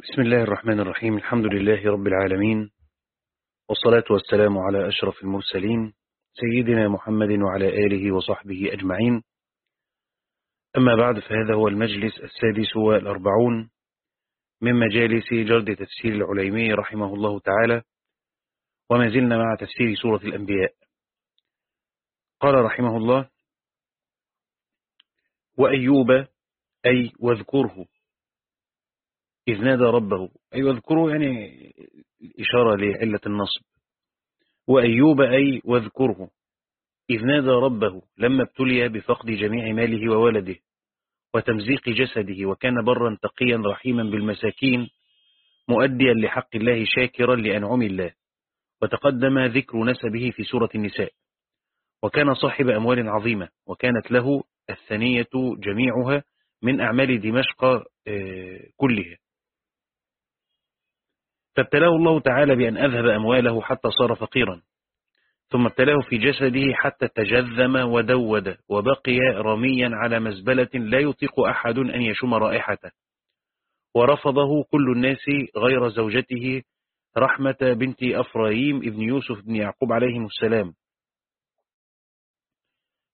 بسم الله الرحمن الرحيم. الحمد لله رب العالمين. والصلاة والسلام على أشرف المرسلين سيدنا محمد وعلى آله وصحبه أجمعين. أما بعد فهذا هو المجلس السادس والأربعون من مجالس جرد تفسير العليمي رحمه الله تعالى وما زلنا مع تفسير سورة الأنبياء. قال رحمه الله وأيوب أي واذكره إذ نادى ربه أي واذكره يعني إشارة لعلة النصب. وأيوب أي واذكره إذ نادى ربه لما ابتلي بفقد جميع ماله وولده وتمزيق جسده وكان برا تقيا رحيما بالمساكين مؤديا لحق الله شاكرا لأنعم الله. وتقدم ذكر نسبه في سورة النساء. وكان صاحب أموال عظيمة وكانت له الثانية جميعها من أعمال دمشق كلها. فابتلاه الله تعالى بأن أذهب أمواله حتى صار فقيرا. ثم ابتلاه في جسده حتى تجذم ودود وبقي رميا على مزبلة لا يطيق أحد أن يشم رائحته. ورفضه كل الناس غير زوجته رحمة بنت أفرايم ابن يوسف بن يعقوب عليهم السلام.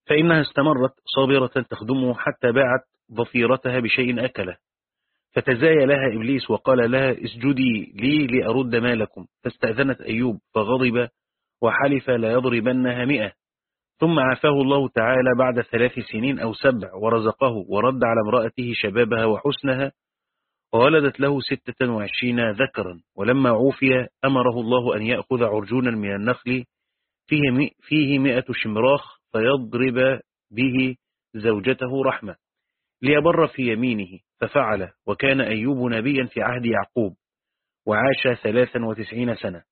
فإنها استمرت صابرة تخدمه حتى باعت ضفيرتها بشيء أكله. فتزايا لها إبليس وقال لها اسجدي لي لأرد مالكم فاستأذنت أيوب فغضب وحلف لا يضربنها مئة. ثم عافاه الله تعالى بعد ثلاث سنين أو سبع ورزقه ورد على امرأته شبابها وحسنها. وولدت له ستة وعشرين ذكرا. ولما عوفي أمره الله أن يأخذ عرجونا من النخل فيه, فيه مئة شمراخ فيضرب به زوجته رحمة. ليبر في يمينه. ففعل وكان أيوب نبيا في عهد يعقوب وعاش ثلاثا وتسعين سنة.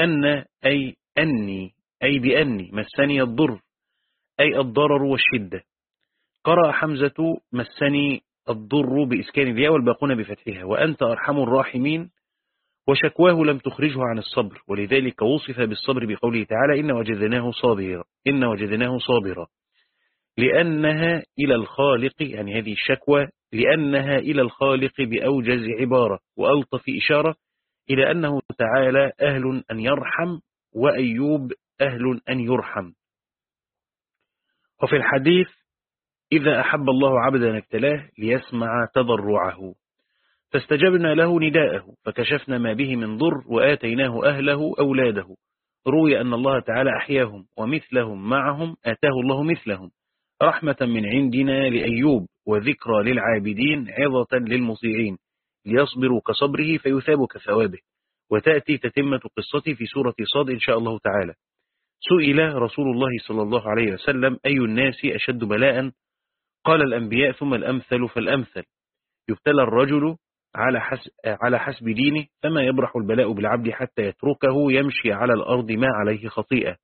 أن أي أني أي بأني مسني الضر أي الضرر والشدة. قرأ حمزة مسني الضر بإسكان الياء والباقون بفتحها وأنت أرحم الراحمين وشكواه لم تخرجه عن الصبر ولذلك وصف بالصبر بقوله تعالى إن وجدناه صابرا إن وجدناه صابرا. لأنها إلى الخالق يعني هذه الشكوى لأنها إلى الخالق بأوجز عبارة وألطف إشارة إلى أنه تعالى أهل أن يرحم وأيوب أهل أن يرحم. وفي الحديث إذا أحب الله عبدا ابتلاه ليسمع تضرعه. فاستجبنا له نداءه فكشفنا ما به من ضر وآتيناه أهله أولاده. روي أن الله تعالى أحياهم ومثلهم معهم آتاه الله مثلهم. رحمة من عندنا لأيوب وذكرى للعابدين عظة للمطيعين ليصبروا كصبره فيثابوا كثوابه. وتأتي تتمة قصتي في سورة صاد إن شاء الله تعالى. سئل رسول الله صلى الله عليه وسلم أي الناس أشد بلاء؟ قال الأنبياء ثم الأمثل فالأمثل. يبتلى الرجل على حسب, على حسب دينه فما يبرح البلاء بالعبد حتى يتركه يمشي على الأرض ما عليه خطيئة.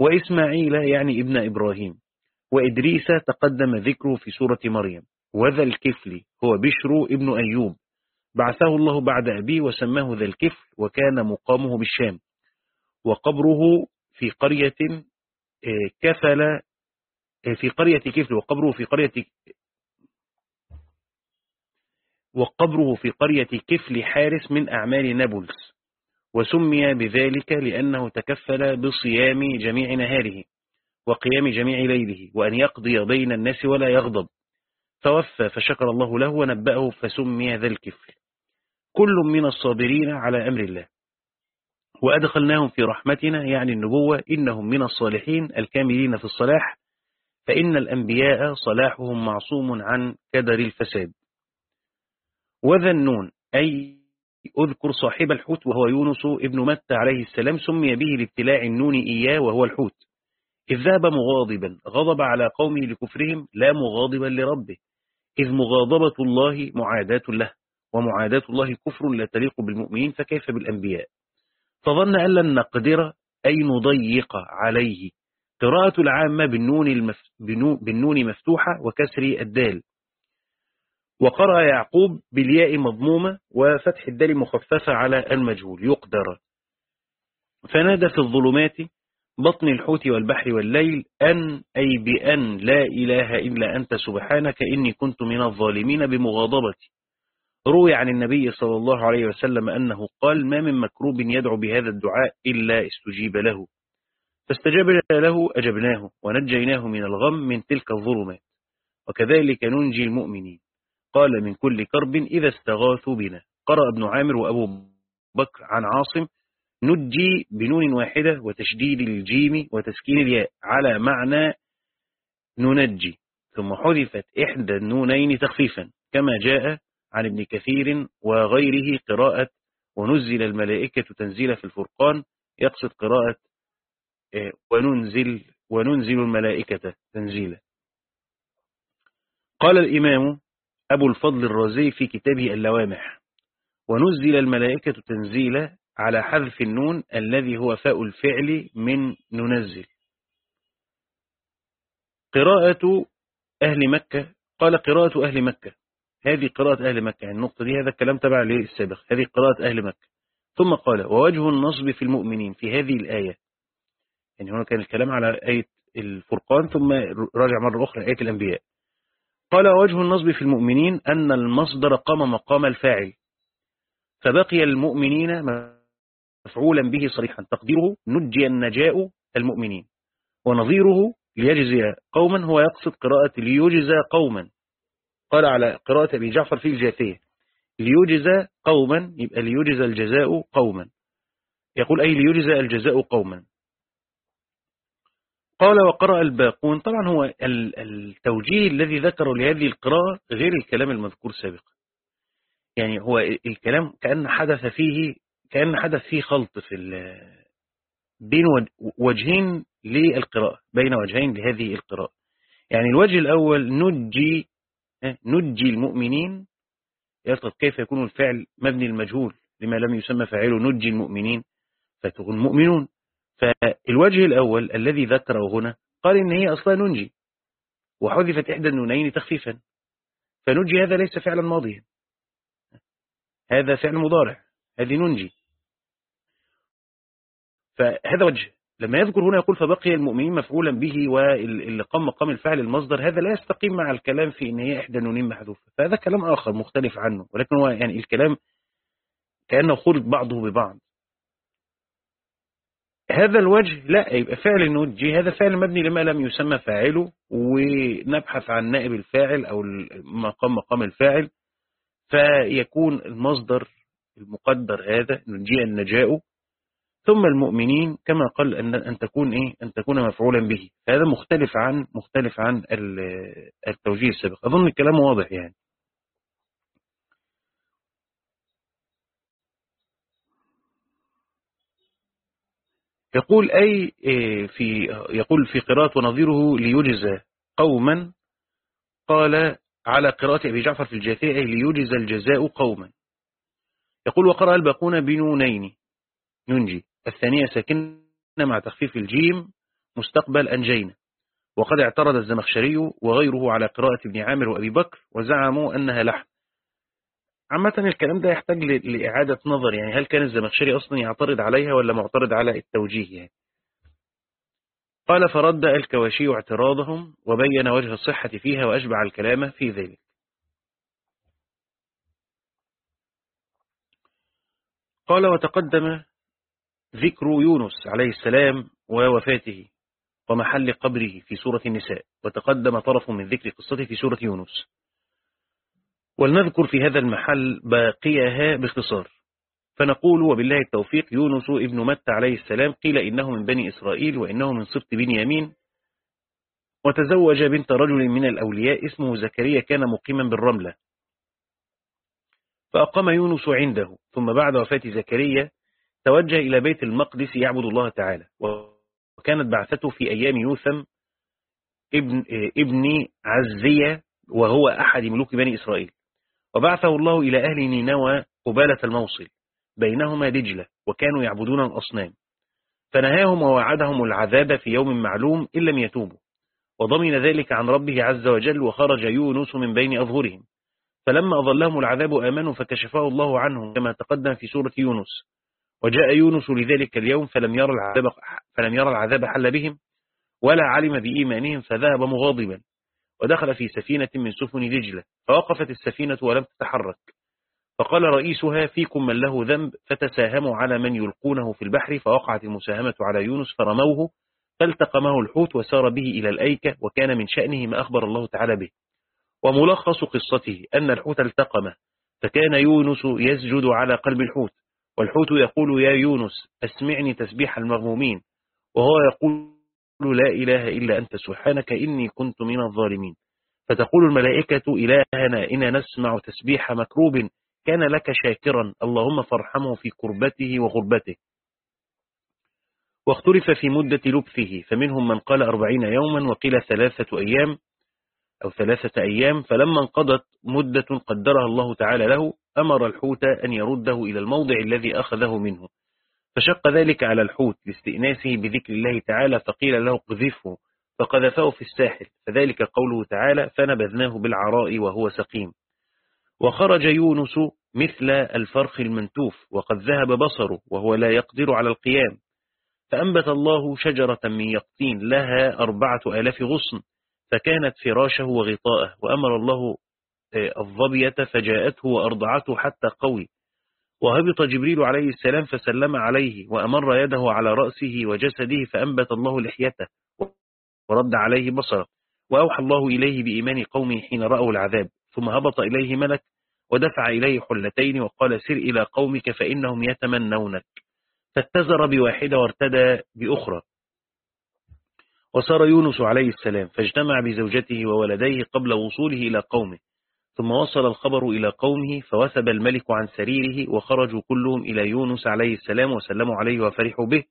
وإسماعيل يعني ابن إبراهيم. وإدريس تقدم ذكره في سورة مريم. وذا الكفل هو بشر ابن أيوب. بعثه الله بعد أبيه وسماه ذا الكفل وكان مقامه بالشام. وقبره في قرية كفل في قرية كفل وقبره في قرية وقبره في قرية كفل حارس من أعمال نابلس وسمي بذلك لأنه تكفل بصيام جميع نهاره. وقيام جميع ليله وأن يقضي بين الناس ولا يغضب. توفى فشكر الله له ونبأه فسمي ذا الكفل. كل من الصابرين على أمر الله. وأدخلناهم في رحمتنا يعني النبوة إنهم من الصالحين الكاملين في الصلاح. فإن الأنبياء صلاحهم معصوم عن كدر الفساد. وذا النون أي أذكر صاحب الحوت وهو يونس ابن متى عليه السلام سمي به لابتلاع النون إياه وهو الحوت. إذ ذهب مغاضبا غضب على قومه لكفرهم لا مغاضبا لربه. إذ مغاضبة الله معاداة له ومعاداة الله كفر لا تليق بالمؤمنين فكيف بالأنبياء؟ فظن أن لن نقدر أي نضيق عليه. قراءة العامة بالنون, المف... بالنون مفتوحة وكسر الدال. وقرأ يعقوب بالياء مضمومة وفتح الدال مخففة على المجهول يقدر. فنادى في الظلمات بطن الحوت والبحر والليل أن أي بأن لا إله إلا أنت سبحانك إني كنت من الظالمين بمغاضبتي. روي عن النبي صلى الله عليه وسلم أنه قال ما من مكروب يدعو بهذا الدعاء إلا استجيب له. فاستجبنا له أجبناه ونجيناه من الغم من تلك الظلمات. وكذلك ننجي المؤمنين. قال من كل كرب إذا استغاثوا بنا. قرأ ابن عامر وأبو بكر عن عاصم نجي بنون واحدة وتشديد الجيم وتسكين الياء. على معنى ننجي. ثم حذفت إحدى النونين تخفيفا. كما جاء عن ابن كثير وغيره قراءة ونزل الملائكة تنزيل في الفرقان. يقصد قراءة آه، وننزل وننزل الملائكة تنزيلا. قال الإمام أبو الفضل الرازي في كتابه اللوامح. ونزل الملائكة تنزيلا على حذف النون الذي هو فاء الفعل من ننزل. قراءة أهل مكة قال قراءة أهل مكة. هذه قراءة أهل مكة يعني النقطة دي هذا الكلام تبع للسابق. هذه قراءة أهل مكة. ثم قال ووجه النصب في المؤمنين في هذه الآية. يعني هنا كان الكلام على آية الفرقان ثم راجع مرة أخرى آية الأنبياء. قال وجه النصب في المؤمنين أن المصدر قام مقام الفاعل. فبقي المؤمنين مفعولا به صريحا. تقديره نجي النجاء المؤمنين. ونظيره ليجزي قوما هو يقصد قراءة ليجزى قوما. قال على قراءة أبي جعفر في الجاثية ليجزى قوما يبقى ليجزى الجزاء قوما. يقول أي ليجزى الجزاء قوما. قال وقرأ الباقون. طبعا هو التوجيه الذي ذكره لهذه القراءة غير الكلام المذكور سابقا. يعني هو الكلام كأن حدث فيه كأن حدث فيه خلط في بين وجهين للقراءة بين وجهين لهذه القراءة. يعني الوجه الأول نجي نجي المؤمنين. يلقى كيف يكون الفعل مبني المجهول لما لم يسمى فاعله نجي المؤمنين فتكون مؤمنون فالوجه الأول الذي ذكره هنا قال إن هي أصلا ننجي وحذفت إحدى النونين تخفيفا. فننجي هذا ليس فعلا ماضيا. هذا فعل مضارع هذه ننجي فهذا وجه. لما يذكر هنا يقول فبقي المؤمنين مفعولا به واللي قام مقام الفعل المصدر. هذا لا يستقيم مع الكلام في إن هي إحدى النونين محذوفة. فهذا كلام آخر مختلف عنه. ولكن هو يعني الكلام كأنه خلط بعضه ببعض. هذا الوجه لا يبقى فعل النجي هذا فعل مبني لما لم يسمى فاعله ونبحث عن نائب الفاعل أو مقام مقام الفاعل. فيكون المصدر المقدر هذا نجي النجاء. ثم المؤمنين كما قال أن أن تكون إيه؟ أن تكون مفعولا به. هذا مختلف عن مختلف عن التوجيه السابق. أظن الكلام واضح يعني. يقول أي إيه، في يقول في قراءة ونظيره ليجزى قوما قال على قراءة أبي جعفر في الجاثية ليجزى الجزاء قوما. يقول وقرأ الباقون بنونين. ينجي الثانية ساكنة مع تخفيف الجيم مستقبل أنجينا. وقد اعترض الزمخشري وغيره على قراءة ابن عامر وأبي بكر وزعموا أنها لحن عامة الكلام ده يحتاج لإعادة نظر يعني هل كان الزمخشري أصلا يعترض عليها ولا معترض على التوجيه يعني؟ قال فرد الكواشي اعتراضهم وبين وجه الصحة فيها وأشبع الكلام في ذلك. قال وتقدم ذكر يونس عليه السلام ووفاته ومحل قبره في سورة النساء وتقدم طرف من ذكر قصته في سورة يونس. ولنذكر في هذا المحل باقيها باختصار. فنقول وبالله التوفيق يونس ابن متى عليه السلام قيل إنه من بني إسرائيل وإنه من سبط بنيامين وتزوج بنت رجل من الأولياء اسمه زكريا كان مقيما بالرملة. فأقام يونس عنده ثم بعد وفاة زكريا توجه إلى بيت المقدس يعبد الله تعالى. وكانت بعثته في أيام يوثم ابن, ابن عزية وهو أحد ملوك بني إسرائيل. وبعثه الله إلى أهل نينوى قبالة الموصل بينهما دجلة وكانوا يعبدون الأصنام. فنهاهم ووعدهم العذاب في يوم معلوم إن لم يتوبوا. وضمن ذلك عن ربه عز وجل وخرج يونس من بين أظهرهم. فلما أظلهم العذاب آمنوا فكشفه الله عنهم كما تقدم في سورة يونس. وجاء يونس لذلك اليوم فلم يرى العذاب, فلم يرى العذاب حل بهم ولا علم بإيمانهم فذهب مغاضبا ودخل في سفينة من سفن دجلة فوقفت السفينة ولم تتحرك. فقال رئيسها فيكم من له ذنب فتساهموا على من يلقونه في البحر. فوقعت المساهمة على يونس فرموه فالتقمه الحوت وسار به إلى الأيكة وكان من شأنه ما أخبر الله تعالى به. وملخص قصته أن الحوت التقمه. فكان يونس يسجد على قلب الحوت. والحوت يقول يا يونس أسمعني تسبيح المغمومين. وهو يقول لا إله إلا أنت سبحانك إني كنت من الظالمين. فتقول الملائكة إلهنا إنا نسمع تسبيح مكروب كان لك شاكرا اللهم فارحمه في كربته وغربته. واختلف في مدة لبثه فمنهم من قال أربعين يوما وقيل ثلاثة أيام أو ثلاثة أيام فلما انقضت مدة قدرها الله تعالى له أمر الحوت أن يرده إلى الموضع الذي أخذه منه. فشق ذلك على الحوت لاستئناسه بذكر الله تعالى فقيل له قذفه فقذفه في الساحل. فذلك قوله تعالى فنبذناه بالعراء وهو سقيم وخرج يونس مثل الفرخ المنتوف وقد ذهب بصره وهو لا يقدر على القيام. فأنبت الله شجرة من يقطين لها أربعة آلاف غصن فكانت فراشه وغطاءه وأمر الله الظبية فجاءته وأرضعته حتى قوي. وهبط جبريل عليه السلام فسلم عليه وأمر يده على رأسه وجسده فأنبت الله لحيته ورد عليه بصره. وأوحى الله إليه بإيمان قومه حين رأوا العذاب. ثم هبط إليه ملك ودفع إليه حلتين وقال سر إلى قومك فإنهم يتمنونك. فاتزر بواحدة وارتدى بأخرى. وصار يونس عليه السلام فاجتمع بزوجته وولديه قبل وصوله إلى قومه. ثم وصل الخبر إلى قومه فوثب الملك عن سريره وخرجوا كلهم إلى يونس عليه السلام وسلموا عليه وفرحوا به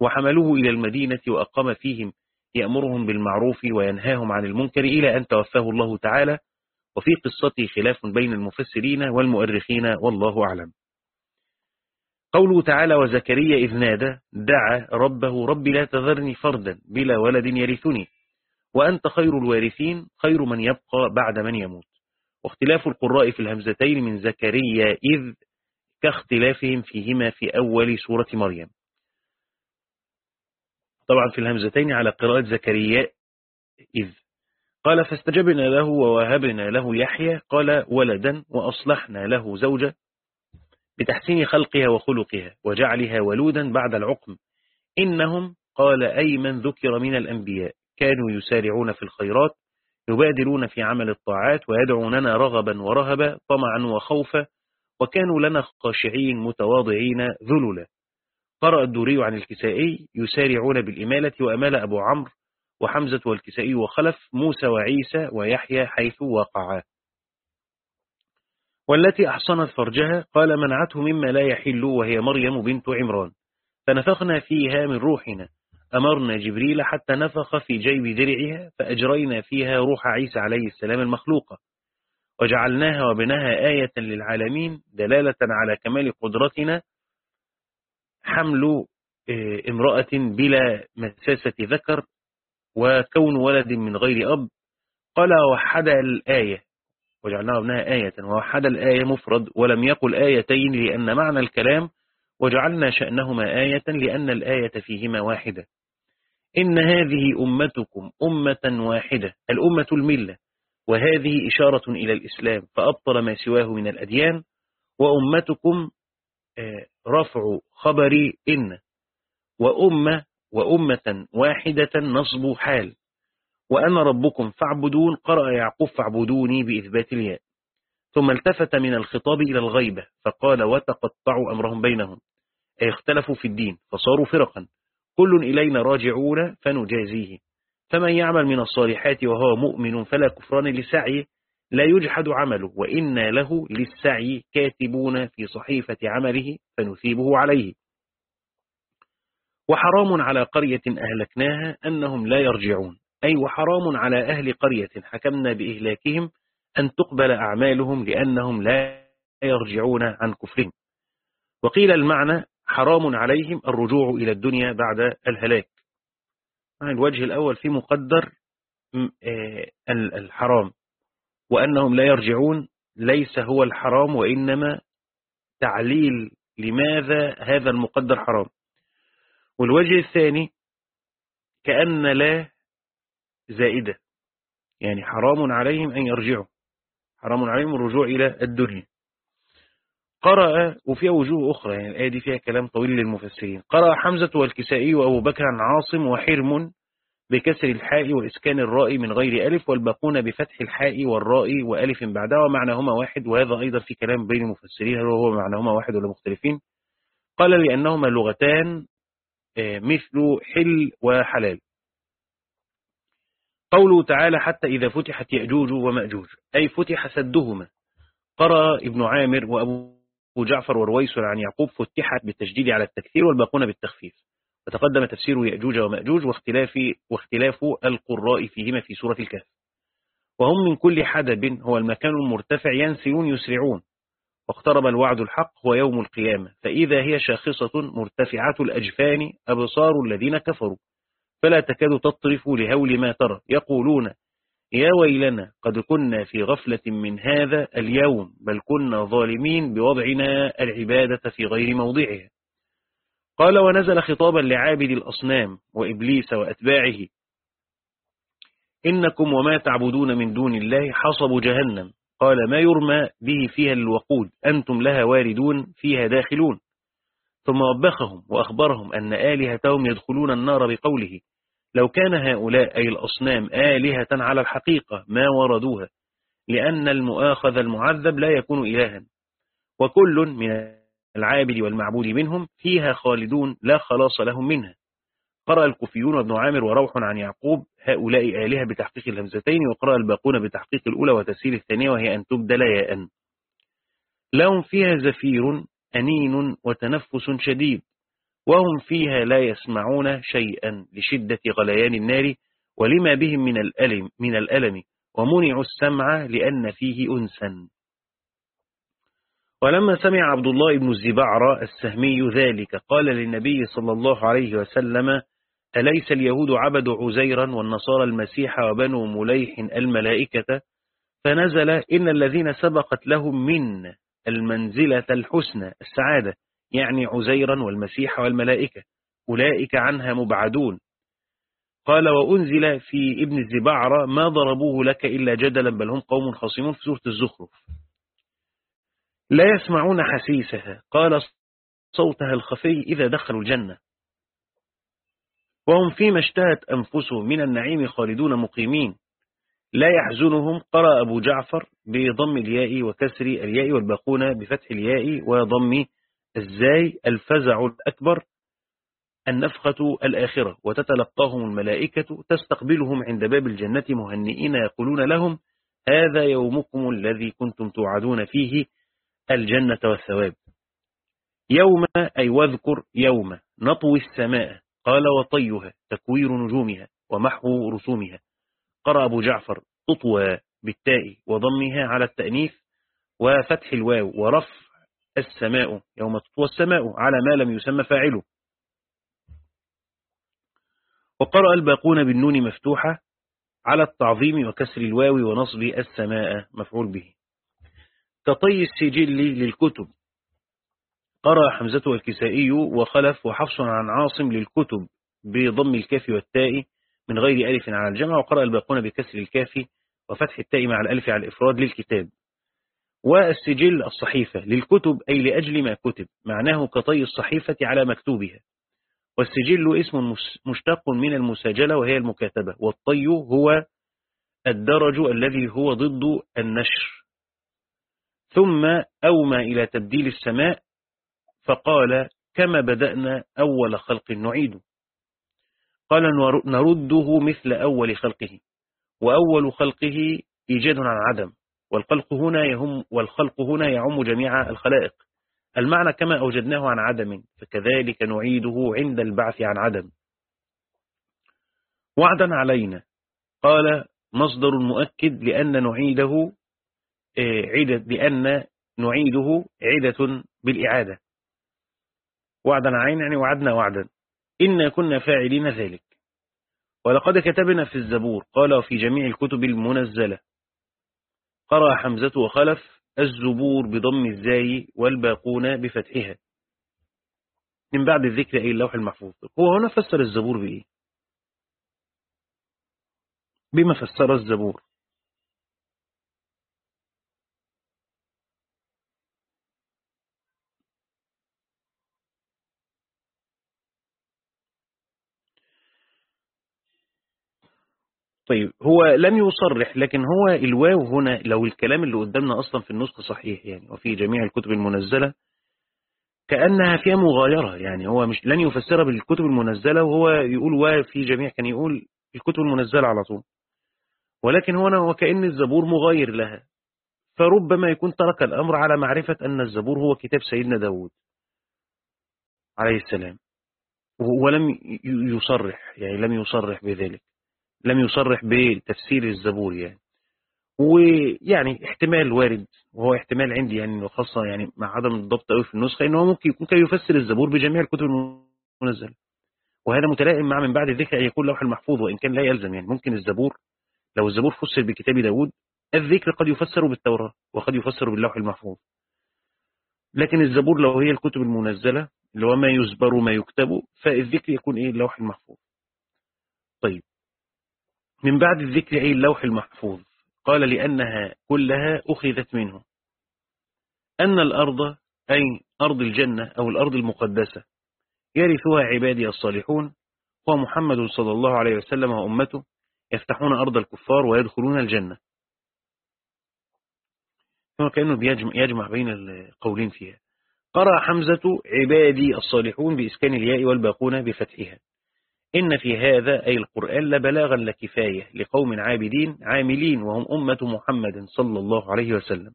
وحملوه إلى المدينة وأقام فيهم يأمرهم بالمعروف وينهاهم عن المنكر إلى أن توفاه الله تعالى وفي قصته خلاف بين المفسرين والمؤرخين والله أعلم. قوله تعالى وزكريا إذ نادى دعا ربه رب لا تذرني فردا بلا ولد يرثني وأنت خير الوارثين خير من يبقى بعد من يموت. واختلاف القراء في الهمزتين من زكريا إذ كاختلافهم فيهما في أول سورة مريم. طبعا في الهمزتين على قراءة زكريا إذ قال فاستجبنا له ووهبنا له يحيى قال ولدا وأصلحنا له زوجة بتحسين خلقها وخلقها وجعلها ولودا بعد العقم. إنهم قال أي من ذكر من الأنبياء كانوا يسارعون في الخيرات يبادرون في عمل الطاعات ويدعوننا رغبا ورهبا طمعا وخوفا وكانوا لنا خاشعين متواضعين ذللا. قرأ الدوري عن الكسائي يسارعون بالإمالة وأمال أبو عمرو وحمزة والكسائي وخلف موسى وعيسى ويحيى حيث وقعا والتي أحصنت فرجها قال منعته مما لا يحل وهي مريم بنت عمران. فنفخنا فيها من روحنا. أمرنا جبريل حتى نفخ في جيب درعها فأجرينا فيها روح عيسى عليه السلام المخلوقة وجعلناها وبناها آية للعالمين دلالة على كمال قدرتنا حمل آه، امرأة بلا مساسة ذكر وكون ولد من غير أب. قال وحد الآية. وجعلناها ابنها آية. ووحد الآية مفرد ولم يقل آيتين لأن معنى الكلام وجعلنا شأنهما آية لأن الآية فيهما واحدة. إن هذه أمتكم أمة واحدة الأمة الملة وهذه إشارة إلى الإسلام فأبطل ما سواه من الأديان وأمتكم آه، رفع خبر إن وأمة وأمة واحدة نصب حال وأنا ربكم فاعبدون قرأ يعقوب فاعبدوني بإثبات الياء. ثم التفت من الخطاب إلى الغيبة فقال وتقطعوا أمرهم بينهم أي اختلفوا في الدين فصاروا فرقا. كل إلينا راجعون فنجازيه. فمن يعمل من الصالحات وهو مؤمن فلا كفران لسعيه لا يجحد عمله وإنا له للسعي كاتبون في صحيفة عمله فنثيبه عليه. وحرام على قرية أهلكناها أنهم لا يرجعون. أي وحرام على أهل قرية حكمنا بإهلاكهم أن تقبل أعمالهم لأنهم لا يرجعون عن كفرهم. وقيل المعنى حرام عليهم الرجوع إلى الدنيا بعد الهلاك. الوجه الأول في مقدر آه، الحرام. وأنهم لا يرجعون ليس هو الحرام وإنما تعليل لماذا هذا المقدر حرام. والوجه الثاني كأن لا زائدة. يعني حرام عليهم أن يرجعوا. حرام عليهم الرجوع إلى الدنيا. قرأ وفيها وجوه أخرى يعني الآية دي فيها كلام طويل للمفسرين. قرأ حمزة والكسائي وأبو بكر عن عاصم وحرم بكسر الحاء وإسكان الراء من غير ألف والباقون بفتح الحاء والراء وألف بعدها ومعناهما واحد وهذا أيضا في كلام بين المفسرين هل هو معناهما واحد ولا مختلفين؟ قال لأنهما لغتان مثل حل وحلال. قوله تعالى حتى إذا فتحت يأجوج ومأجوج أي فتح سدهما. قرأ ابن عامر وأبو جعفر ورويس عن يعقوب فتحت بالتجديد على التكثير والباقون بالتخفيف. وتقدم تفسير يأجوج ومأجوج واختلاف, واختلاف القراء فيهما في سورة الكهف. وهم من كل حدب هو المكان المرتفع ينسلون يسرعون. واقترب الوعد الحق هو يوم القيامة. فإذا هي شاخصة مرتفعة الأجفان أبصار الذين كفروا. فلا تكاد تطرف لهول ما ترى. يقولون يا ويلنا قد كنا في غفلة من هذا اليوم بل كنا ظالمين بوضعنا العبادة في غير موضعها. قال ونزل خطابا لعابد الأصنام وإبليس وأتباعه إنكم وما تعبدون من دون الله حصب جهنم. قال ما يرمى به فيها الوقود أنتم لها واردون فيها داخلون. ثم وبخهم وأخبرهم أن آلهتهم يدخلون النار بقوله لو كان هؤلاء أي الأصنام آلهة على الحقيقة ما وردوها لأن المؤاخذ المعذب لا يكون إلها. وكل من العابد والمعبود منهم فيها خالدون لا خلاص لهم منها. قرأ الكوفيون وابن عامر وروح عن يعقوب هؤلاء آلهة بتحقيق الهمزتين وقرأ الباقون بتحقيق الأولى وتسهيل الثانية وهي أن تبدل ياء لهم فيها زفير أنين وتنفس شديد. وهم فيها لا يسمعون شيئا لشدة غليان النار ولما بهم من الألم, من الألم ومنعوا السمع لأن فيه أنسا. ولما سمع عبد الله بن الزبعر السهمي ذلك قال للنبي صلى الله عليه وسلم أليس اليهود عبدوا عزيرا والنصارى المسيح وبنو مليح الملائكة؟ فنزل إن الذين سبقت لهم من المنزلة الحسنى السعادة. يعني عزيرا والمسيح والملائكة أولئك عنها مبعدون. قال وأنزل في ابن الزبعر ما ضربوه لك إلا جدلا بل هم قوم خصيمون في سورة الزخرف. لا يسمعون حسيسها. قال صوتها الخفي إذا دخلوا الجنة. وهم فيما اشتهت أنفسهم من النعيم خالدون مقيمين. لا يحزنهم قرأ أبو جعفر بضم الياء وكسر الياء والباقون بفتح الياء وضم الزاي الفزع الأكبر النفخة الآخرة؟ وتتلقاهم الملائكة تستقبلهم عند باب الجنة مهنئين يقولون لهم هذا يومكم الذي كنتم توعدون فيه الجنة والثواب. يوم أي واذكر يوم نطوي السماء قال وطيها تكوير نجومها ومحو رسومها. قرأ أبو جعفر تطوى بالتاء وضمها على التأنيث وفتح الواو ورفع السماء يوم تطوى السماء على ما لم يسمى فاعله. وقرأ الباقون بالنون مفتوحة على التعظيم وكسر الواو ونصب السماء مفعول به. كطي السجل للكتب. قرأ حمزة والكسائي وخلف وحفص عن عاصم للكتب بضم الكاف والتاء من غير ألف على الجمع وقرأ الباقون بكسر الكاف وفتح التاء مع الألف على الإفراد للكتاب. والسجل الصحيفة للكتب أي لأجل ما كتب معناه كطي الصحيفة على مكتوبها. والسجل اسم مشتق من المساجلة وهي المكاتبة. والطي هو الدرج الذي هو ضد النشر. ثم أومى إلى تبديل السماء فقال كما بدأنا أول خلق نعيد قال نرده مثل أول خلقه وأول خلقه إيجاد عن عدم. والخلق هنا يهم والخلق هنا يعم جميع الخلائق. المعنى كما أوجدناه عن عدم فكذلك نعيده عند البعث عن عدم. وعدا علينا. قال مصدر مؤكد لأن نعيده آه، عدة بأن نعيده عدة بالإعادة. وعدا عين يعني وعدنا وعدا. إنا كنا فاعلين ذلك. ولقد كتبنا في الزبور قال وفي جميع الكتب المنزلة. قرأ حمزة وخلف الزبور بضم الزاي والباقون بفتحها. من بعد الذكر أي اللوح المحفوظ. هو هنا فسر الزبور بإيه؟ بما فسر الزبور. طيب هو لم يصرح لكن هو الواو هنا لو الكلام اللي قدامنا أصلا في النسخ صحيح يعني وفي جميع الكتب المنزلة كأنها فيها مغايرة يعني هو مش لن يفسرها بالكتب المنزلة وهو يقول وفي جميع كان يقول الكتب المنزلة على طول. ولكن هنا وكأن الزبور مغاير لها. فربما يكون ترك الأمر على معرفة أن الزبور هو كتاب سيدنا داود عليه السلام ولم يصرح يعني لم يصرح بذلك. لم يصرح بتفسير الزبور يعني. ويعني احتمال وارد وهو احتمال عندي يعني خاصة يعني مع عدم الضبط قوي في النسخة ان هو ممكن يكون كان يفسر الزبور بجميع الكتب المنزلة. وهذا متلائم مع من بعد الذكر أن يكون لوح المحفوظ وإن كان لا يلزم يعني. ممكن الزبور لو الزبور فسر بكتاب داود الذكر قد يفسر بالتوراة وقد يفسر باللوح المحفوظ. لكن الزبور لو هي الكتب المنزلة اللي هو ما يزبر ما يكتب فالذكر يكون إيه؟ اللوح المحفوظ. طيب. من بعد الذكر أي اللوح المحفوظ. قال لأنها كلها أخذت منه. أن الأرض أي أرض الجنة أو الأرض المقدسة يرثها عبادي الصالحون هو محمد صلى الله عليه وسلم وأمته يفتحون أرض الكفار ويدخلون الجنة. هو كأنه يجمع بين القولين فيها. قرأ حمزة عبادي الصالحون بإسكان الياء والباقون بفتحها. إن في هذا أي القرآن لبلاغا لكفاية لقوم عابدين عاملين وهم أمة محمد صلى الله عليه وسلم.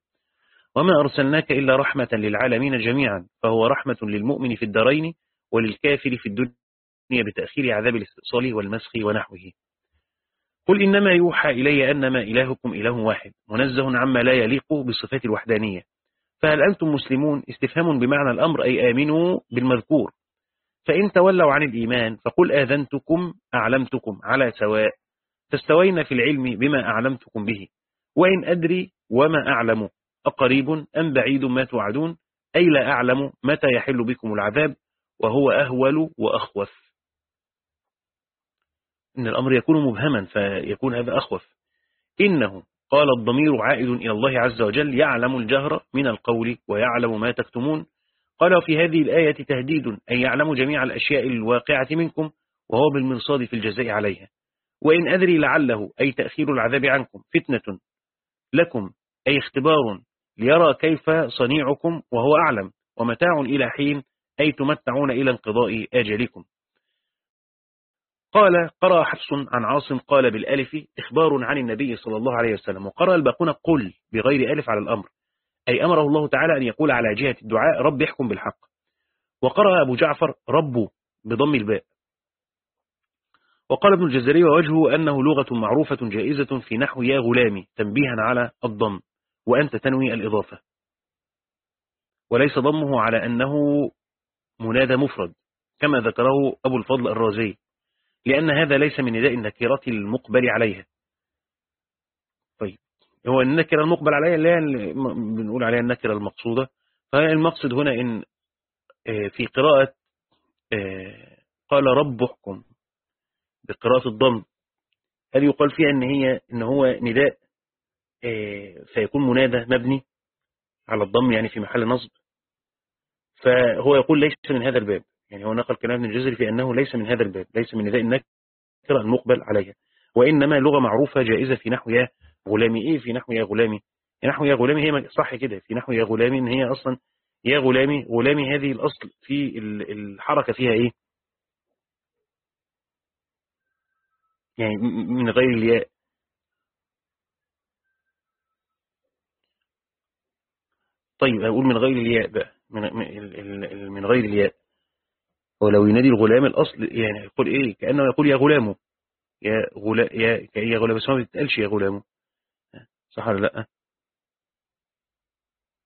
وما أرسلناك إلا رحمة للعالمين جميعا فهو رحمة للمؤمن في الدارين وللكافر في الدنيا بتأخير عذاب الاستئصال والمسخ ونحوه. قل إنما يوحى إلي أنما إلهكم إله واحد منزه عما لا يليق بصفات الوحدانية. فهل أنتم مسلمون؟ استفهام بمعنى الأمر أي آمنوا بالمذكور. فإن تولوا عن الإيمان فقل آذنتكم أعلمتكم على سواء فاستوينا في العلم بما أعلمتكم به وإن أدري وما أعلم أقريب أم بعيد ما توعدون أي لا أعلم متى يحل بكم العذاب وهو أهول وأخوف إن الأمر يكون مبهما فيكون هذا أخوف إنه قال الضمير عائد إلى الله عز وجل يعلم الجهر من القول ويعلم ما تكتمون قال في هذه الآية تهديد أن يعلم جميع الأشياء الواقعة منكم وهو بالمرصاد في الجزاء عليها. وإن أدري لعله أي تأخير العذاب عنكم فتنة لكم أي اختبار ليرى كيف صنيعكم وهو أعلم ومتاع إلى حين أي تمتعون إلى انقضاء آجلكم. قال قرأ حفص عن عاصم قال بالألف إخبار عن النبي صلى الله عليه وسلم وقرأ الباقون قل بغير ألف على الأمر. أي أمره الله تعالى أن يقول على جهة الدعاء رب يحكم بالحق. وقرأ أبو جعفر رب بضم الباء. وقال ابن الجزري ووجهه أنه لغة معروفة جائزة في نحو يا غلامي تنبيها على الضم وأنت تنوي الإضافة. وليس ضمه على أنه منادى مفرد كما ذكره أبو الفضل الرازي لأن هذا ليس من نداء النكرة المقبل عليها. هو النكرة المقبل عليها اللي بنقول عليها النكرة المقصودة. فالمقصد هنا إن آه، في قراءة آه، قال رب احكم بقراءة الضم. هل يقال فيها إن هي إن هو نداء؟ آه، فيكون منادى مبني على الضم يعني في محل نصب. فهو يقول ليس من هذا الباب. يعني هو نقل كلام ابن الجزري في أنه ليس من هذا الباب ليس من نداء النكرة المقبل عليها. وإنما لغة معروفة جائزة في نحو يا غلامي. إيه في نحو يا غلامي؟ نحو يا غلامي هي صح كده. في نحو يا غلامي إن هي أصلا يا غلامي غلامي هذه الأصل في الحركة فيها إيه؟ يعني من غير الياء. طيب أقول من غير الياء بقى. من, من غير الياء. ولو ينادي الغلام الأصل يعني يقول إيه؟ كأنه يقول يا غلامه. يا غلام يا يا غلام بس ما بيتقالش يا غلامه. صح ولا لأ؟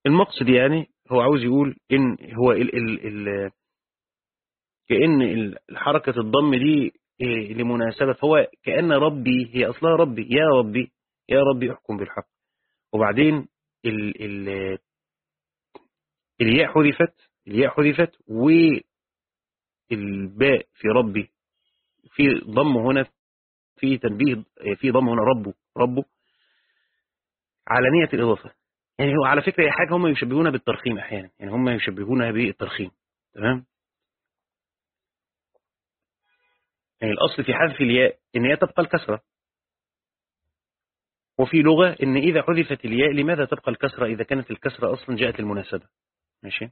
المقصد يعني هو عاوز يقول إن هو ال ال ال كأن حركة الضم دي إيه لمناسبة هو كأن ربي هي أصلها ربي يا ربي يا ربي احكم بالحق. وبعدين ال ال الياء حذفت الياء حذفت والباء في ربي في ضم هنا في تنبيه في ضم هنا ربه ربه على نية الإضافة. يعني هو على فكرة هي حاجة هم يشبهونها بالترخيم أحيانا. يعني هم يشبهونها بالترخيم. تمام؟ يعني الأصل في حذف الياء إن هي تبقى الكسرة. وفي لغة إن إذا حذفت الياء لماذا تبقى الكسرة إذا كانت الكسرة أصلا جاءت المناسبة؟ ماشي؟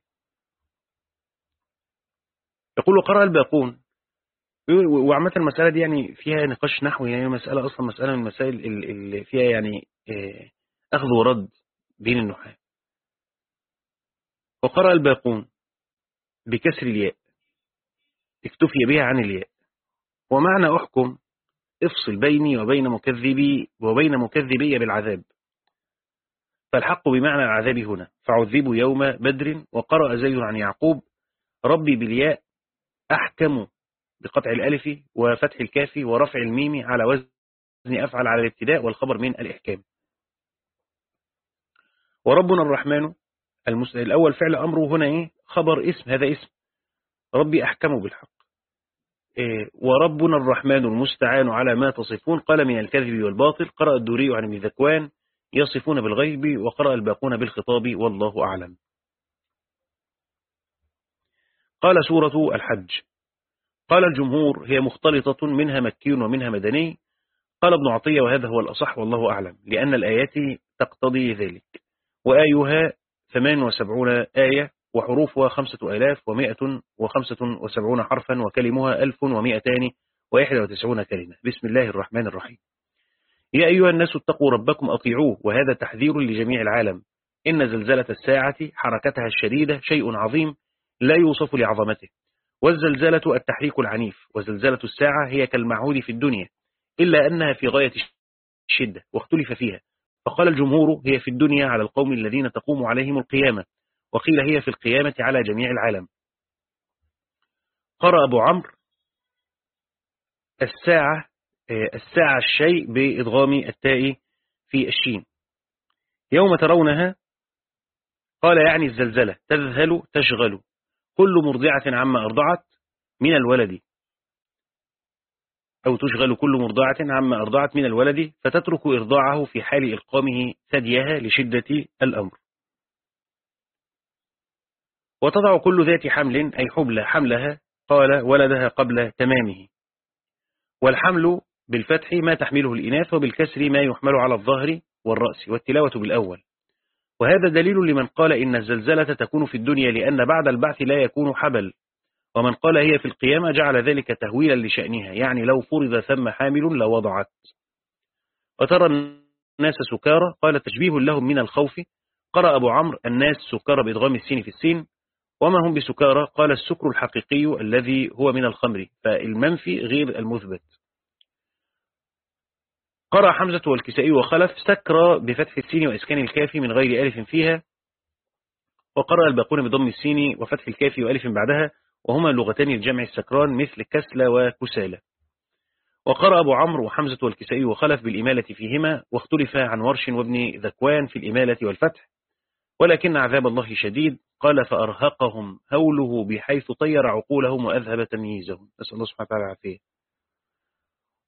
يقول قرأ الباقون. وعامة المسألة دي يعني فيها نقاش نحوي يعني مسألة أصلا مسألة من المسائل اللي فيها يعني آه، أخذ ورد بين النحاة. وقرأ الباقون بكسر الياء. اكتفي بها عن الياء. ومعنى أحكم افصل بيني وبين مكذبي وبين مكذبي بالعذاب. فالحق بمعنى العذاب هنا. فعذبوا يوم بدر وقرأ زيد عن يعقوب ربي بالياء أحكم بقطع الألف وفتح الكاف ورفع الميم على وزن أفعل على الابتداء والخبر من الإحكام. وربنا الرحمن الأول فعل أمره هنا إيه؟ خبر اسم هذا اسم. ربي أحكم بالحق. إيه وربنا الرحمن المستعان على ما تصفون. قال من الكذب والباطل قرأ الدوري عن ابن ذكوان يصفون بالغيب وقرأ الباقون بالخطاب والله أعلم. قال سورة الحج. قال الجمهور هي مختلطة منها مكي ومنها مدني. قال ابن عطية وهذا هو الأصح والله أعلم لأن الآيات تقتضي ذلك. وآيها 78 آية وحروفها خمسة آلاف ومائة وخمسة وسبعون حرفا وكلمها ألف ومائتان وإحدى وتسعون كلمة. بسم الله الرحمن الرحيم. يا أيها الناس اتقوا ربكم أطيعوه وهذا تحذير لجميع العالم. إن زلزلة الساعة حركتها الشديدة شيء عظيم لا يوصف لعظمته. والزلزلة التحريك العنيف وزلزلة الساعة هي كالمعهود في الدنيا إلا أنها في غاية الشدة واختلف فيها. فقال الجمهور هي في الدنيا على القوم الذين تقوم عليهم القيامة وقيل هي في القيامة على جميع العالم. قرأ أبو عمرو الساعة آه، الساعة الشيء بإضغام التاء في الشين. يوم ترونها قال يعني الزلزلة تذهل تشغل. كل مرضعة عما أرضعت من الولد. أو تشغل كل مرضعة عما أرضعت من الولد فتترك إرضاعه في حال إلقامه ثديها لشدة الأمر. وتضع كل ذات حمل أي حبل حملها قال ولدها قبل تمامه. والحمل بالفتح ما تحمله الإناث وبالكسر ما يحمل على الظهر والرأس والتلاوة بالأول. وهذا دليل لمن قال إن الزلزلة تكون في الدنيا لأن بعد البعث لا يكون حبل. ومن قال هي في القيامة جعل ذلك تهويلا لشأنها يعني لو فرض ثم حامل لوضعت. وترى الناس سكارى قال تشبيه لهم من الخوف. قرأ أبو عمرو الناس سكارى بإضغام السين في السين. وما هم بسكارى؟ قال السكر الحقيقي الذي هو من الخمر فالمنفي غير المثبت. قرأ حمزة والكسائي وخلف سكر بفتح السين وإسكان الكاف من غير ألف فيها. وقرأ الباقون بضم السين وفتح الكاف وألف بعدها. وهما لغتان الجمع السكران مثل كسلة وكسالة. وقرأ أبو عمرو وحمزة والكسائي وخلف بالإمالة فيهما واختلف عن ورش وابن ذكوان في الإمالة والفتح. ولكن عذاب الله شديد قال فأرهقهم هوله بحيث طير عقولهم وأذهب تمييزهم. نسأل الله سبحانه وتعالى عافية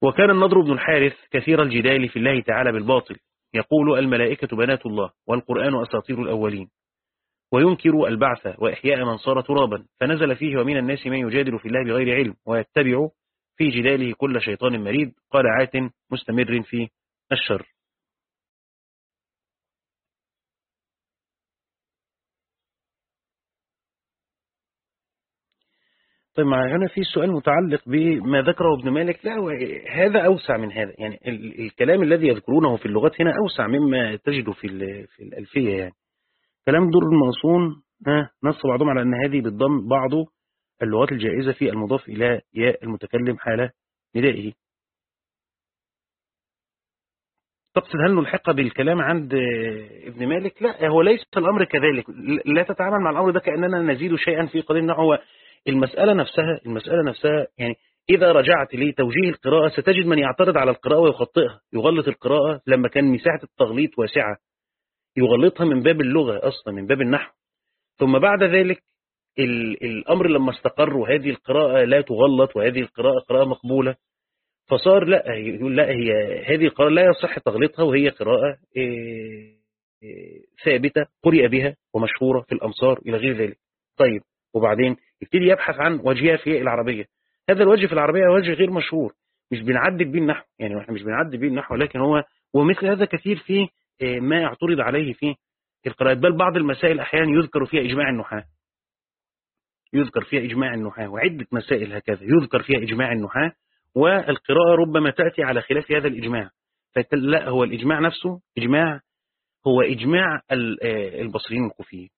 وكان النضر بن الحارث كثير الجدال في الله تعالى بالباطل. يقول الملائكة بنات الله والقرآن أساطير الأولين. وينكر البعث وإحياء من صار ترابا فنزل فيه ومن الناس من يجادل في الله بغير علم ويتبع في جداله كل شيطان مريد قال عات مستمر في الشر. طيب مع هنا في سؤال متعلق بما ذكره ابن مالك لا هذا أوسع من هذا يعني الكلام الذي يذكرونه في اللغات هنا أوسع مما تجده في في الألفية يعني. كلام دور المنصون نص بعضهم على أن هذه بالضم بعض اللغات الجائزة في المضاف إلى ياء المتكلم حال ندائه. تقصد هل نلحق بالكلام عند ابن مالك؟ لا هو ليس الأمر كذلك. لا تتعامل مع الأمر ده كأننا نزيد شيئا في قضية نحو المسألة نفسها المسألة نفسها يعني إذا رجعت لتوجيه القراءة ستجد من يعترض على القراءة ويخطئها يغلط القراءة لما كان مساحة التغليط واسعة. يغلطها من باب اللغة أصلا من باب النحو. ثم بعد ذلك الأمر لما استقر وهذه القراءة لا تغلط وهذه القراءة قراءة مقبولة فصار لا يقول لا هي هذه القراءة لا يصح تغليطها وهي قراءة إيه، إيه، ثابتة قرئ بها ومشهورة في الأمصار إلى غير ذلك. طيب وبعدين يبتدي يبحث عن وجهها في العربية. هذا الوجه في العربية وجه غير مشهور. مش بنعدل بيه النحو يعني إحنا مش بنعدل بيه النحو لكن هو ومثل هذا كثير في ما اعترض عليه في القراءات بل بعض المسائل أحيانا يذكر فيها إجماع النحاة. يذكر فيها إجماع النحاة وعدة مسائل هكذا. يذكر فيها إجماع النحاة والقراءة ربما تأتي على خلاف هذا الإجماع. فلا هو الإجماع نفسه إجماع هو إجماع البصريين والكوفيين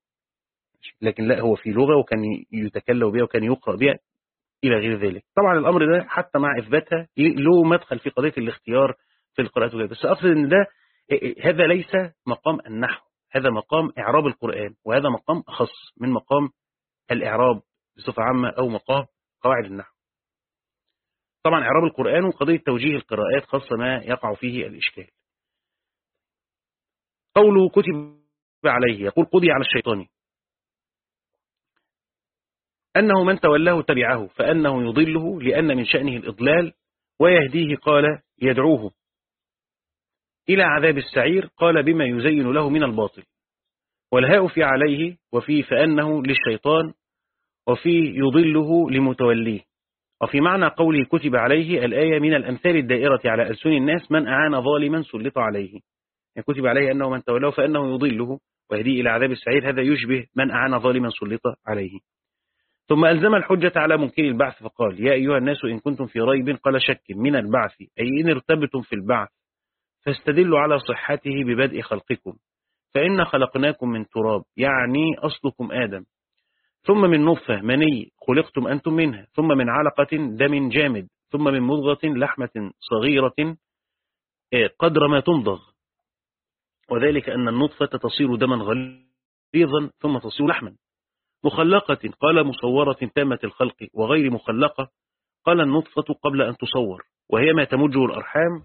لكن لا هو في لغة وكان يتكلم بها وكان يقرأ بها إلى غير ذلك. طبعا الأمر ده حتى مع إثباتها له مدخل في قضية الاختيار في القراءات وكذا. بس أقصد أن ده هذا ليس مقام النحو هذا مقام إعراب القرآن وهذا مقام أخص من مقام الإعراب بصفة عامة أو مقام قواعد النحو. طبعا إعراب القرآن وقضية توجيه القراءات خاصة ما يقع فيه الإشكال. قوله كتب عليه يقول قضي على الشيطان. أنه من تولاه تبعه فأنه يضله لأن من شأنه الإضلال ويهديه قال يدعوه. إلى عذاب السعير قال بما يزين له من الباطل. والهاء في عليه وفي فأنه للشيطان وفي يضله لمتوليه. وفي معنى قوله كتب عليه الآية من الأمثال الدائرة على ألسن الناس من أعان ظالما سلط عليه. يعني كتب عليه أنه من تولاه فأنه يضله ويهديه إلى عذاب السعير هذا يشبه من أعان ظالما سلط عليه. ثم ألزم الحجة على ممكن البعث فقال يا أيها الناس إن كنتم في ريب قال شك من البعث أي إن ارتبتم في البعث فاستدلوا على صحته ببدء خلقكم. فإن خلقناكم من تراب يعني أصلكم آدم. ثم من نطفة مني خلقتم أنتم منها. ثم من علقة دم جامد. ثم من مضغة لحمة صغيرة آه، قدر ما تمضغ وذلك أن النطفة تصير دما غليظا ثم تصير لحما. مخلقة قال مصورة تامة الخلق وغير مخلقة قال النطفة قبل أن تصور وهي ما تمجه الأرحام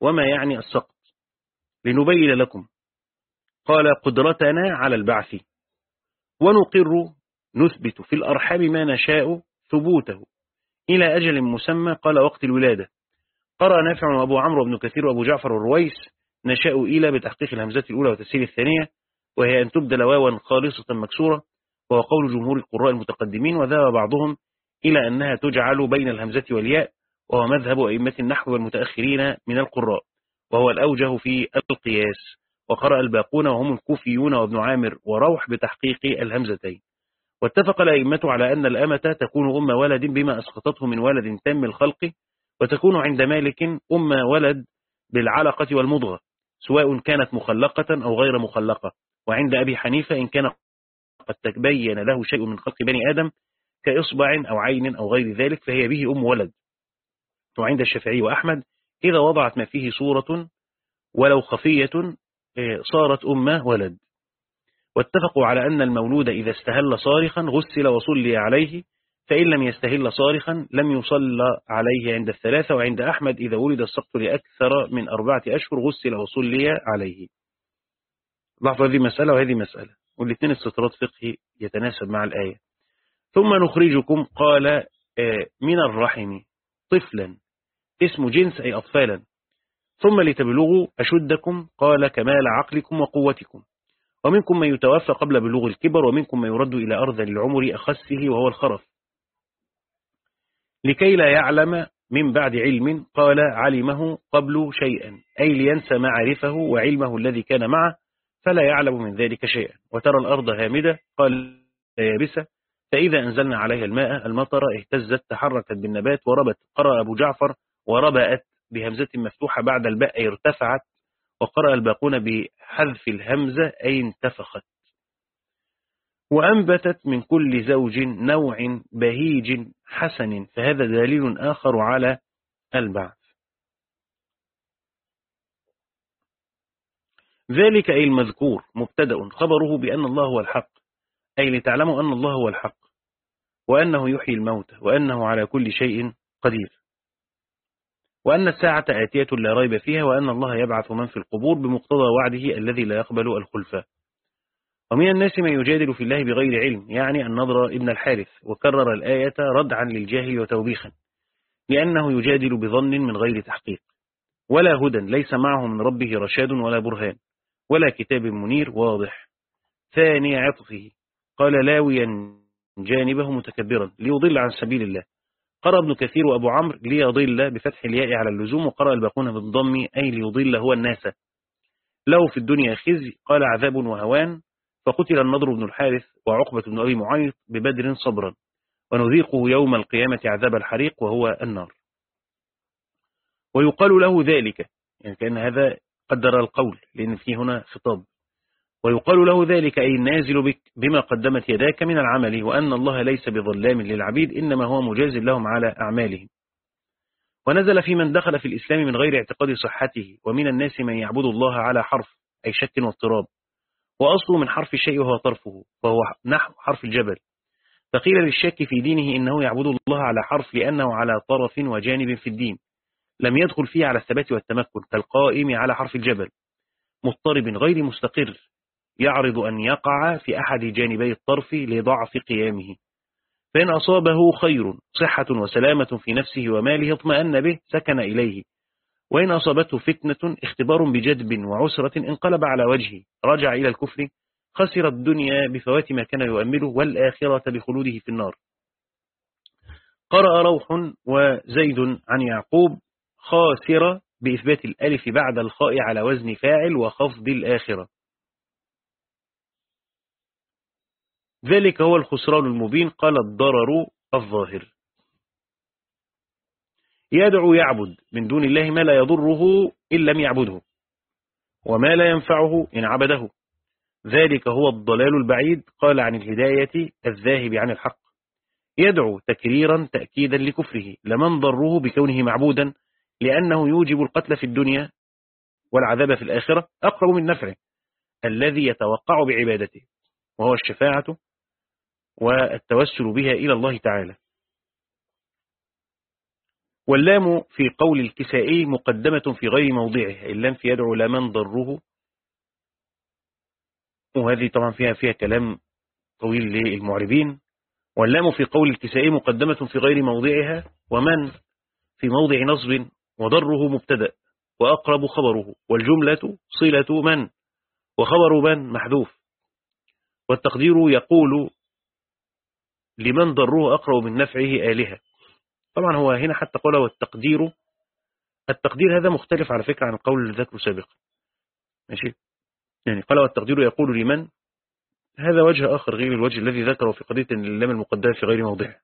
وما يعني السقط؟ لنبين لكم. قال قدرتنا على البعث. ونقر نثبت في الأرحام ما نشاء ثبوته. إلى أجل مسمى قال وقت الولادة. قرأ نافع وأبو عمرو بن كثير وأبو جعفر الرويس نشاء إلى بتحقيق الهمزة الأولى وتسهيل الثانية وهي أن تبدل واوا خالصة مكسورة وهو قول جمهور القراء المتقدمين وذهب بعضهم إلى أنها تجعل بين الهمزة والياء وهو مذهب أئمة النحو والمتأخرين من القراء وهو الأوجه في القياس. وقرأ الباقون وهم الكوفيون وابن عامر وروح بتحقيق الهمزتين. واتفق الأئمة على أن الأمة تكون أم ولد بما أسقطته من ولد تام الخلق وتكون عند مالك أم ولد بالعلقة والمضغة سواء كانت مخلقة أو غير مخلقة. وعند أبي حنيفة إن كان قد تبين له شيء من خلق بني آدم كإصبع أو عين أو غير ذلك فهي به أم ولد. وعند الشافعي وأحمد إذا وضعت ما فيه صورة ولو خفية آه، صارت أم ولد. واتفقوا على أن المولود إذا استهل صارخا غسل وصلي عليه فإن لم يستهل صارخا لم يصلى عليه عند الثلاثة وعند أحمد إذا ولد السقط لأكثر من أربعة أشهر غسل وصلي عليه. لاحظوا هذه مسألة وهذه مسألة والاثنين استطراد فقهي يتناسب مع الآية. ثم نخرجكم قال آه، من الرحم طفلا. اسم جنس أي أطفالا. ثم لتبلغوا أشدكم قال كمال عقلكم وقوتكم. ومنكم من يتوفى قبل بلوغ الكبر ومنكم من يرد إلى أرض العمر أخسه وهو الخرف. لكي لا يعلم من بعد علم قال علمه قبل شيئا أي لينسى معرفه وعلمه الذي كان معه فلا يعلم من ذلك شيئا. وترى الأرض هامدة قال يابسة. فإذا أنزلنا عليها الماء المطر اهتزت تحركت بالنبات وربت قرأ أبو جعفر وربأت بهمزة مفتوحة بعد الباء ارتفعت وقرأ الباقون بحذف الهمزة أي انتفخت. وأنبتت من كل زوج نوع بهيج حسن فهذا دليل آخر على البعث. ذلك أي المذكور مبتدأ خبره بأن الله هو الحق أي لتعلموا أن الله هو الحق وأنه يحيي الموت وأنه على كل شيء قدير. وأن الساعة آتية لا ريب فيها وأن الله يبعث من في القبور بمقتضى وعده الذي لا يقبل الخلفة. ومن الناس من يجادل في الله بغير علم يعني النضر ابن الحارث وكرر الآية ردعا للجاهل وتوبيخا لأنه يجادل بظن من غير تحقيق. ولا هدى ليس معه من ربه رشاد ولا برهان ولا كتاب منير واضح. ثاني عطفه قال لاويا جانبه متكبرا ليضل عن سبيل الله. قرأ ابن كثير وأبو عمرو ليضل بفتح الياء على اللزوم وقرأ الباقون بالضم أي ليضل هو الناس. له في الدنيا خزي قال عذاب وهوان فقتل النضر بن الحارث وعقبة بن أبي معيط ببدر صبرا. ونذيقه يوم القيامة عذاب الحريق وهو النار. ويقال له ذلك يعني كأن هذا قدر القول لأن فيه هنا خطاب. ويقال له ذلك أي النازل بك بما قدمت يداك من العمل وأن الله ليس بظلام للعبيد إنما هو مجاز لهم على أعمالهم. ونزل في من دخل في الإسلام من غير اعتقاد صحته ومن الناس من يعبد الله على حرف أي شك واضطراب. وأصله من حرف الشيء وهو طرفه فهو نحو حرف الجبل. فقيل للشك في دينه إنه يعبد الله على حرف لأنه على طرف وجانب في الدين. لم يدخل فيه على الثبات والتمكن كالقائم على حرف الجبل. مضطرب غير مستقر. يعرض أن يقع في أحد جانبي الطرف لضعف قيامه. فإن أصابه خير صحة وسلامة في نفسه وماله اطمأن به سكن إليه. وإن أصابته فتنة اختبار بجدب وعسرة انقلب على وجهه. رجع إلى الكفر خسر الدنيا بفوات ما كان يؤمله والآخرة بخلوده في النار. قرأ روح وزيد عن يعقوب خاسر بإثبات الألف بعد الخاء على وزن فاعل وخفض الآخرة. ذلك هو الخسران المبين قال الضرر الظاهر. يدعو يعبد من دون الله ما لا يضره إن لم يعبده وما لا ينفعه إن عبده. ذلك هو الضلال البعيد قال عن الهداية الذاهب عن الحق. يدعو تكريرا تأكيدا لكفره لمن ضره بكونه معبودا لأنه يوجب القتل في الدنيا والعذاب في الآخرة أقرب من نفعه الذي يتوقع بعبادته وهو الشفاعة والتوسل بها إلى الله تعالى. واللام في قول الكسائي مقدمة في غير موضعها اللام في يدعو لمن ضره. وهذه طبعا فيها فيها كلام طويل للمعربين. واللام في قول الكسائي مقدمة في غير موضعها ومن؟ في موضع نصب وضره مبتدأ وأقرب خبره. والجملة صلة من؟ وخبر من؟ محذوف. والتقدير يقول لمن ضره أقرب من نفعه آلهة. طبعا هو هنا حتى قوله والتقدير التقدير هذا مختلف على فكرة عن القول اللي ذكره سابقا ماشي؟ يعني قال والتقدير يقول لمن؟ هذا وجه آخر غير الوجه الذي ذكره في قضية اللام المقدرة في غير موضعه.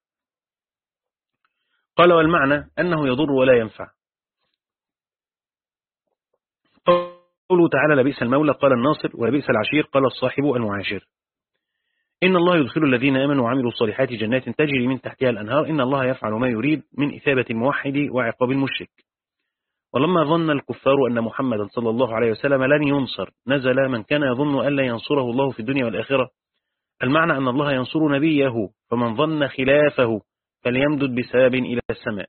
قال والمعنى أنه يضر ولا ينفع. قوله تعالى لبئس المولى قال الناصر ولبئس العشير قال الصاحب المعاشر. إن الله يدخل الذين آمنوا وعملوا الصالحات جنات تجري من تحتها الأنهار. إن الله يفعل ما يريد من إثابة الموحد وعقاب المشرك. ولما ظن الكفار أن محمدا صلى الله عليه وسلم لن ينصر نزل من كان يظن أن لا ينصره الله في الدنيا والآخرة. المعنى أن الله ينصر نبيه فمن ظن خلافه فليمدد بسبب إلى السماء.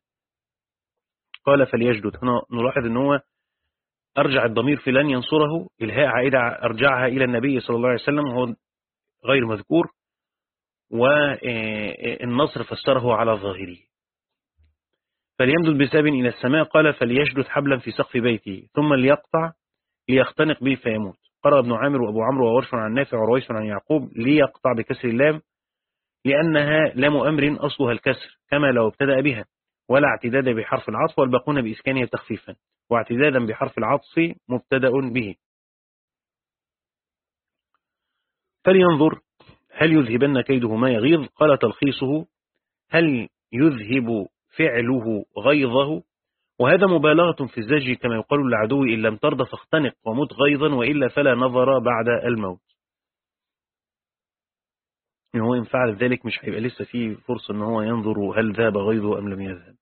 قال فليجدد. هنا نلاحظ أنه أرجع الضمير في لن ينصره إلهاء عائدة أرجعها إلى النبي صلى الله عليه وسلم وهو غير مذكور والنصر فسره على ظاهره. فليمدد بساب إلى السماء قال فليشدد حبلا في سقف بيته ثم ليقطع ليختنق به فيموت. قرأ ابن عامر وأبو عمرو وورش عن نافع ورويس عن يعقوب ليقطع بكسر اللام لأنها لام أمر أصلها الكسر كما لو ابتدأ بها. ولا اعتداد بحرف العطف والباقون بإسكانها تخفيفا. واعتدادا بحرف العطف مبتدأ به. فلينظر هل يذهبن كيده ما يغيظ؟ قال تلخيصه هل يذهب فعله غيظه؟ وهذا مبالغة في الزجر كما يقال للعدو إن لم ترضى فاختنق ومت غيظا وإلا فلا نظر بعد الموت. إن هو إن فعل ذلك مش هيبقى لسه فيه فرصة أن هو ينظر هل ذهب غيظه أم لم يذهب.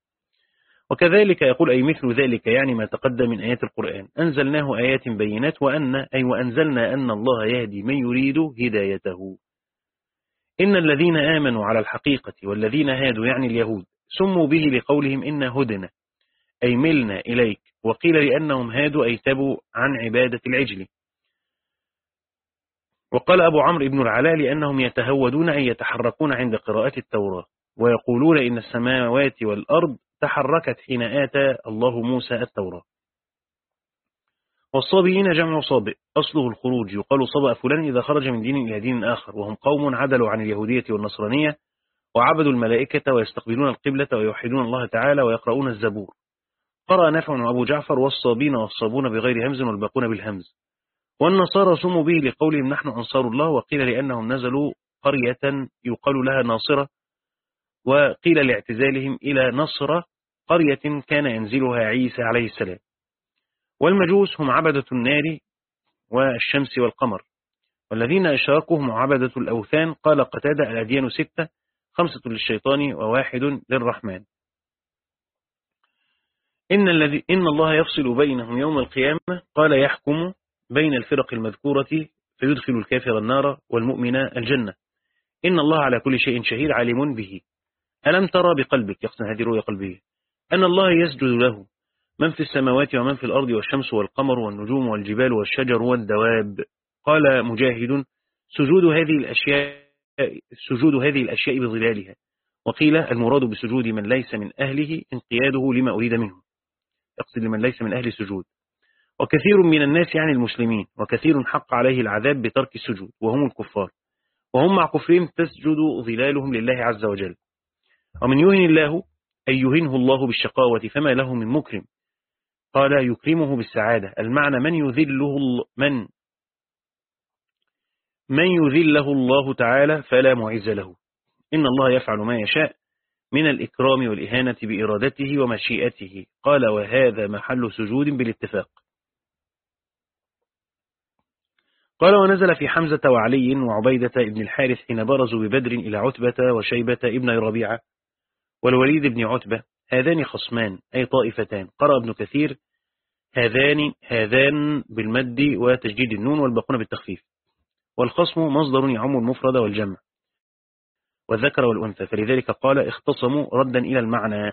وكذلك يقول أي مثل ذلك يعني ما تقدم من آيات القرآن. أنزلناه آيات بينات وأن أي وأنزلنا أن الله يهدي من يريد هدايته. إن الذين آمنوا على الحقيقة والذين هادوا يعني اليهود سموا به لقولهم إن هدنا أي ملنا إليك وقيل لأنهم هادوا أي تبوا عن عبادة العجل. وقال أبو عمرو بن العلاء لأنهم يتهودون أن يتحركون عند قراءة التوراة ويقولون إن السماوات والأرض تحركت حين آتى الله موسى التوراة. والصابئين جمع صابئ. أصله الخروج. يقال صبأ فلان إذا خرج من دين إلى دين آخر. وهم قوم عدلوا عن اليهودية والنصرانية وعبدوا الملائكة ويستقبلون القبلة ويوحدون الله تعالى ويقرؤون الزبور. قرأ نافع وأبو جعفر والصابين والصابون بغير همز والباقون بالهمز. والنصارى سموا به لقولهم نحن أنصار الله وقيل لأنهم نزلوا قرية يقال لها ناصرة وقيل لاعتزالهم إلى نصر قرية كان ينزلها عيسى عليه السلام. والمجوس هم عبدة النار والشمس والقمر والذين أشاركوا هم عبدة الأوثان قال قتادة الأديان ستة خمسة للشيطان وواحد للرحمن. إن, الذي إن الله يفصل بينهم يوم القيامة قال يحكم بين الفرق المذكورة فيدخل الكافر النار والمؤمن الجنة. إن الله على كل شيء شهيد عليم به. ألم ترى بقلبك؟ يقصد هذه رؤية قلبية أن الله يسجد له من في السماوات ومن في الأرض والشمس والقمر والنجوم والجبال والشجر والدواب. قال مجاهد سجود هذه الأشياء سجود هذه الأشياء بظلالها. وقيل المراد بسجود من ليس من أهله انقياده لما أريد منه. يقصد لمن ليس من أهل السجود. وكثير من الناس يعني المسلمين وكثير حق عليه العذاب بترك السجود وهم الكفار. وهم مع كفرهم تسجد ظلالهم لله عز وجل. ومن يهن الله أن يهنه الله بالشقاوة فما له من مكرم. قال يكرمه بالسعادة. المعنى من يذله من؟ من يذله الله تعالى فلا معز له. إن الله يفعل ما يشاء من الإكرام والإهانة بإرادته ومشيئته. قال وهذا محل سجود بالاتفاق. قال ونزل في حمزة وعلي وعبيدة ابن الحارث حين برزوا ببدر إلى عتبة وشيبة ابن ربيعة والوليد بن عتبة هذان خصمان أي طائفتان قرأ ابن كثير هذان هذان بالمد وتجديد النون والباقون بالتخفيف. والخصم مصدر يعم المفرد والجمع والذكر والأنثى فلذلك قال اختصموا ردا إلى المعنى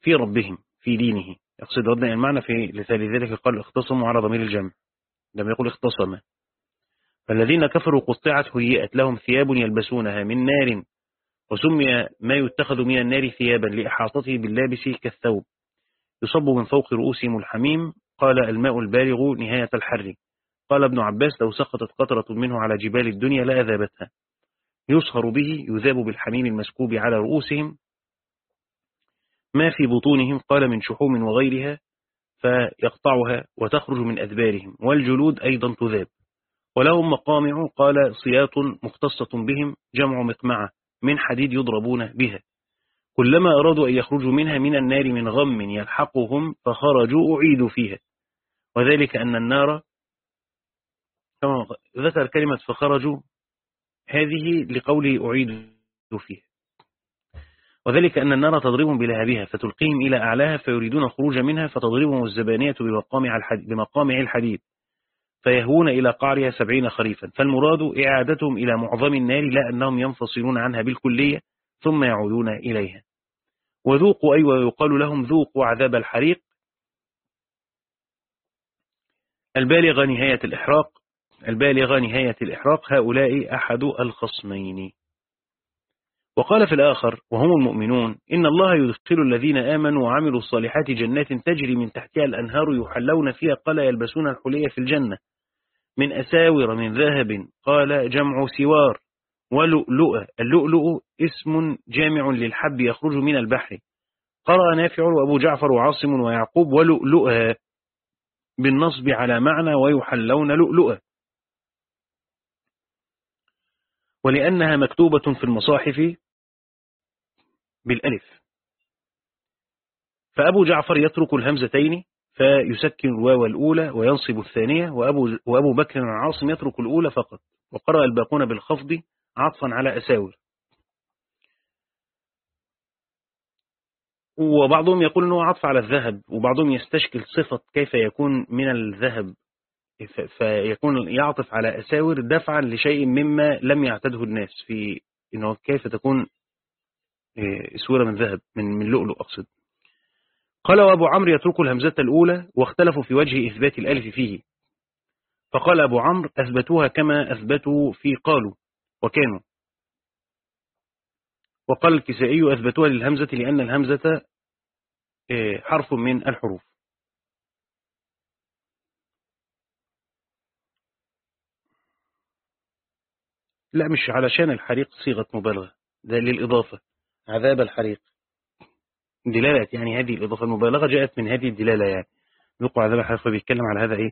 في ربهم في دينه. يقصد ردا إلى المعنى في لذلك قال اختصموا على ضمير الجمع. لم يقول اختصم. فالذين كفروا قطعت هيئت لهم ثياب يلبسونها من نار وسمي ما يتخذ من النار ثيابا لإحاطته باللابس كالثوب. يصب من فوق رؤوسهم الحميم قال الماء البالغ نهاية الحر. قال ابن عباس لو سقطت قطرة منه على جبال الدنيا لأذابتها يصهر به يذاب بالحميم المسكوب على رؤوسهم. ما في بطونهم قال من شحوم وغيرها فيقطعها وتخرج من أدبارهم. والجلود أيضا تذاب. ولهم مقامع قال صياط مختصة بهم جمع مقمعة. من حديد يضربون بها. كلما أرادوا أن يخرجوا منها من النار من غم يلحقهم فخرجوا أعيدوا فيها. وذلك أن النار كما ذكر كلمة فخرجوا هذه لقوله أعيدوا فيها. وذلك أن النار تضربهم بلهبها فتلقيهم إلى أعلاها فيريدون الخروج منها فتضربهم الزبانية بمقامع الحديد, بمقامع الحديد. فيهون إلى قعرها سبعين خريفا. فالمراد إعادتهم إلى معظم النار لا أنهم ينفصلون عنها بالكلية ثم يعودون إليها. وذوقوا أي أيوة ويقال لهم ذوقوا عذاب الحريق. البالغ نهاية الإحراق. البالغ نهاية الإحراق. هؤلاء أحد الخصمين. وقال في الآخر وهم المؤمنون إن الله يدخل الذين آمنوا وعملوا الصالحات جنات تجري من تحتها الأنهار يحلون فيها قال يلبسون الحلية في الجنة. من أساور من ذهب قال جمع سوار ولؤلؤ اللؤلؤ اسم جامع للحب يخرج من البحر. قرأ نافع وأبو جعفر وعاصم ويعقوب ولؤلؤها بالنصب على معنى ويحلون لؤلؤا ولأنها مكتوبة في المصاحف بالألف. فأبو جعفر يترك الهمزتين فيسكن الواو الأولى وينصب الثانية وأبو, وأبو بكر العاصم يترك الأولى فقط وقرأ الباقون بالخفض عطفا على أساور. وبعضهم يقول أنه عطف على الذهب وبعضهم يستشكل صفة كيف يكون من الذهب. فيكون يعطف على أساور دفعا لشيء مما لم يعتده الناس في أنه كيف تكون اسوره من ذهب من من لؤلؤ أقصد. قال وأبو عمرو يترك الهمزة الأولى واختلفوا في وجه إثبات الألف فيه. فقال أبو عمرو أثبتوها كما أثبتوا في قالوا وكانوا. وقال الكسائي أثبتوها للهمزة لأن الهمزة آه، حرف من الحروف. لا مش علشان الحريق صيغة مبالغة ده للإضافة. عذاب الحريق. دلالة يعني هذه الإضافة المبالغة جاءت من هذه الدلالة يعني. ذوقوا عذاب الحريق فبيتكلم على هذا إيه؟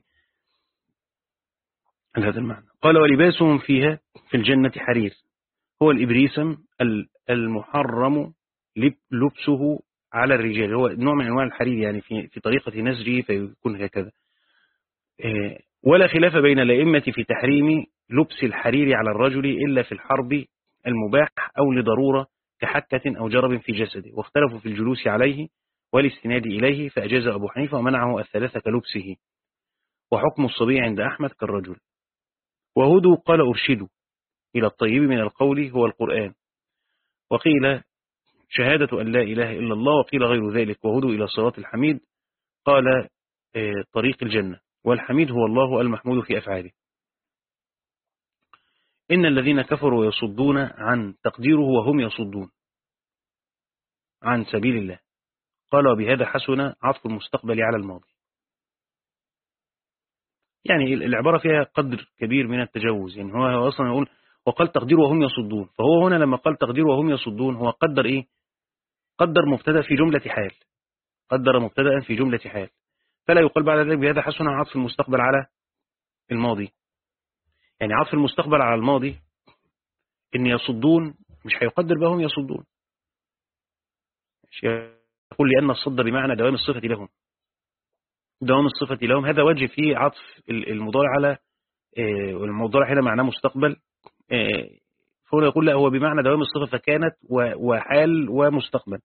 على هذا المعنى. قال ولباسهم فيها في الجنة حرير. هو الإبريسم المحرم لبسه على الرجال. هو نوع من أنواع الحرير يعني في في طريقة نسجه فيكون هكذا. آه، ولا خلاف بين الأئمة في تحريم لبس الحرير على الرجل إلا في الحرب المباح أو لضرورة كحكة أو جرب في جسده واختلفوا في الجلوس عليه والاستناد إليه فأجاز أبو حنيفة ومنعه الثلاثة كلبسه. وحكم الصبي عند أحمد كالرجل. وهدوا قال أرشدوا إلى الطيب من القول هو القرآن. وقيل شهادة أن لا إله إلا الله وقيل غير ذلك. وهدوا إلى صراط الحميد قال آه، طريق الجنة. والحميد هو الله المحمود في أفعاله. إن الذين كفروا يصدون عن تقديره وهم يصدون عن سبيل الله. قال وبهذا حسن عطف المستقبل على الماضي. يعني العبارة فيها قدر كبير من التجوز يعني هو أصلا يقول وقال تقدير وهم يصدون. فهو هنا لما قال تقدير وهم يصدون هو قدر إيه؟ قدر مبتدأ في جملة حال. قدر مبتدأ في جملة حال. فلا يقال بعد ذلك بهذا حسن عطف المستقبل على الماضي. يعني عطف المستقبل على الماضي إن يصدون مش هيقدر بهم يصدون. يقول لأن الصد بمعنى دوام الصفة لهم. دوام الصفة لهم هذا وجه فيه عطف المضارع على آه، والمضارع هنا معناه مستقبل. آه، فهو يقول لا هو بمعنى دوام الصفة فكانت وحال ومستقبل.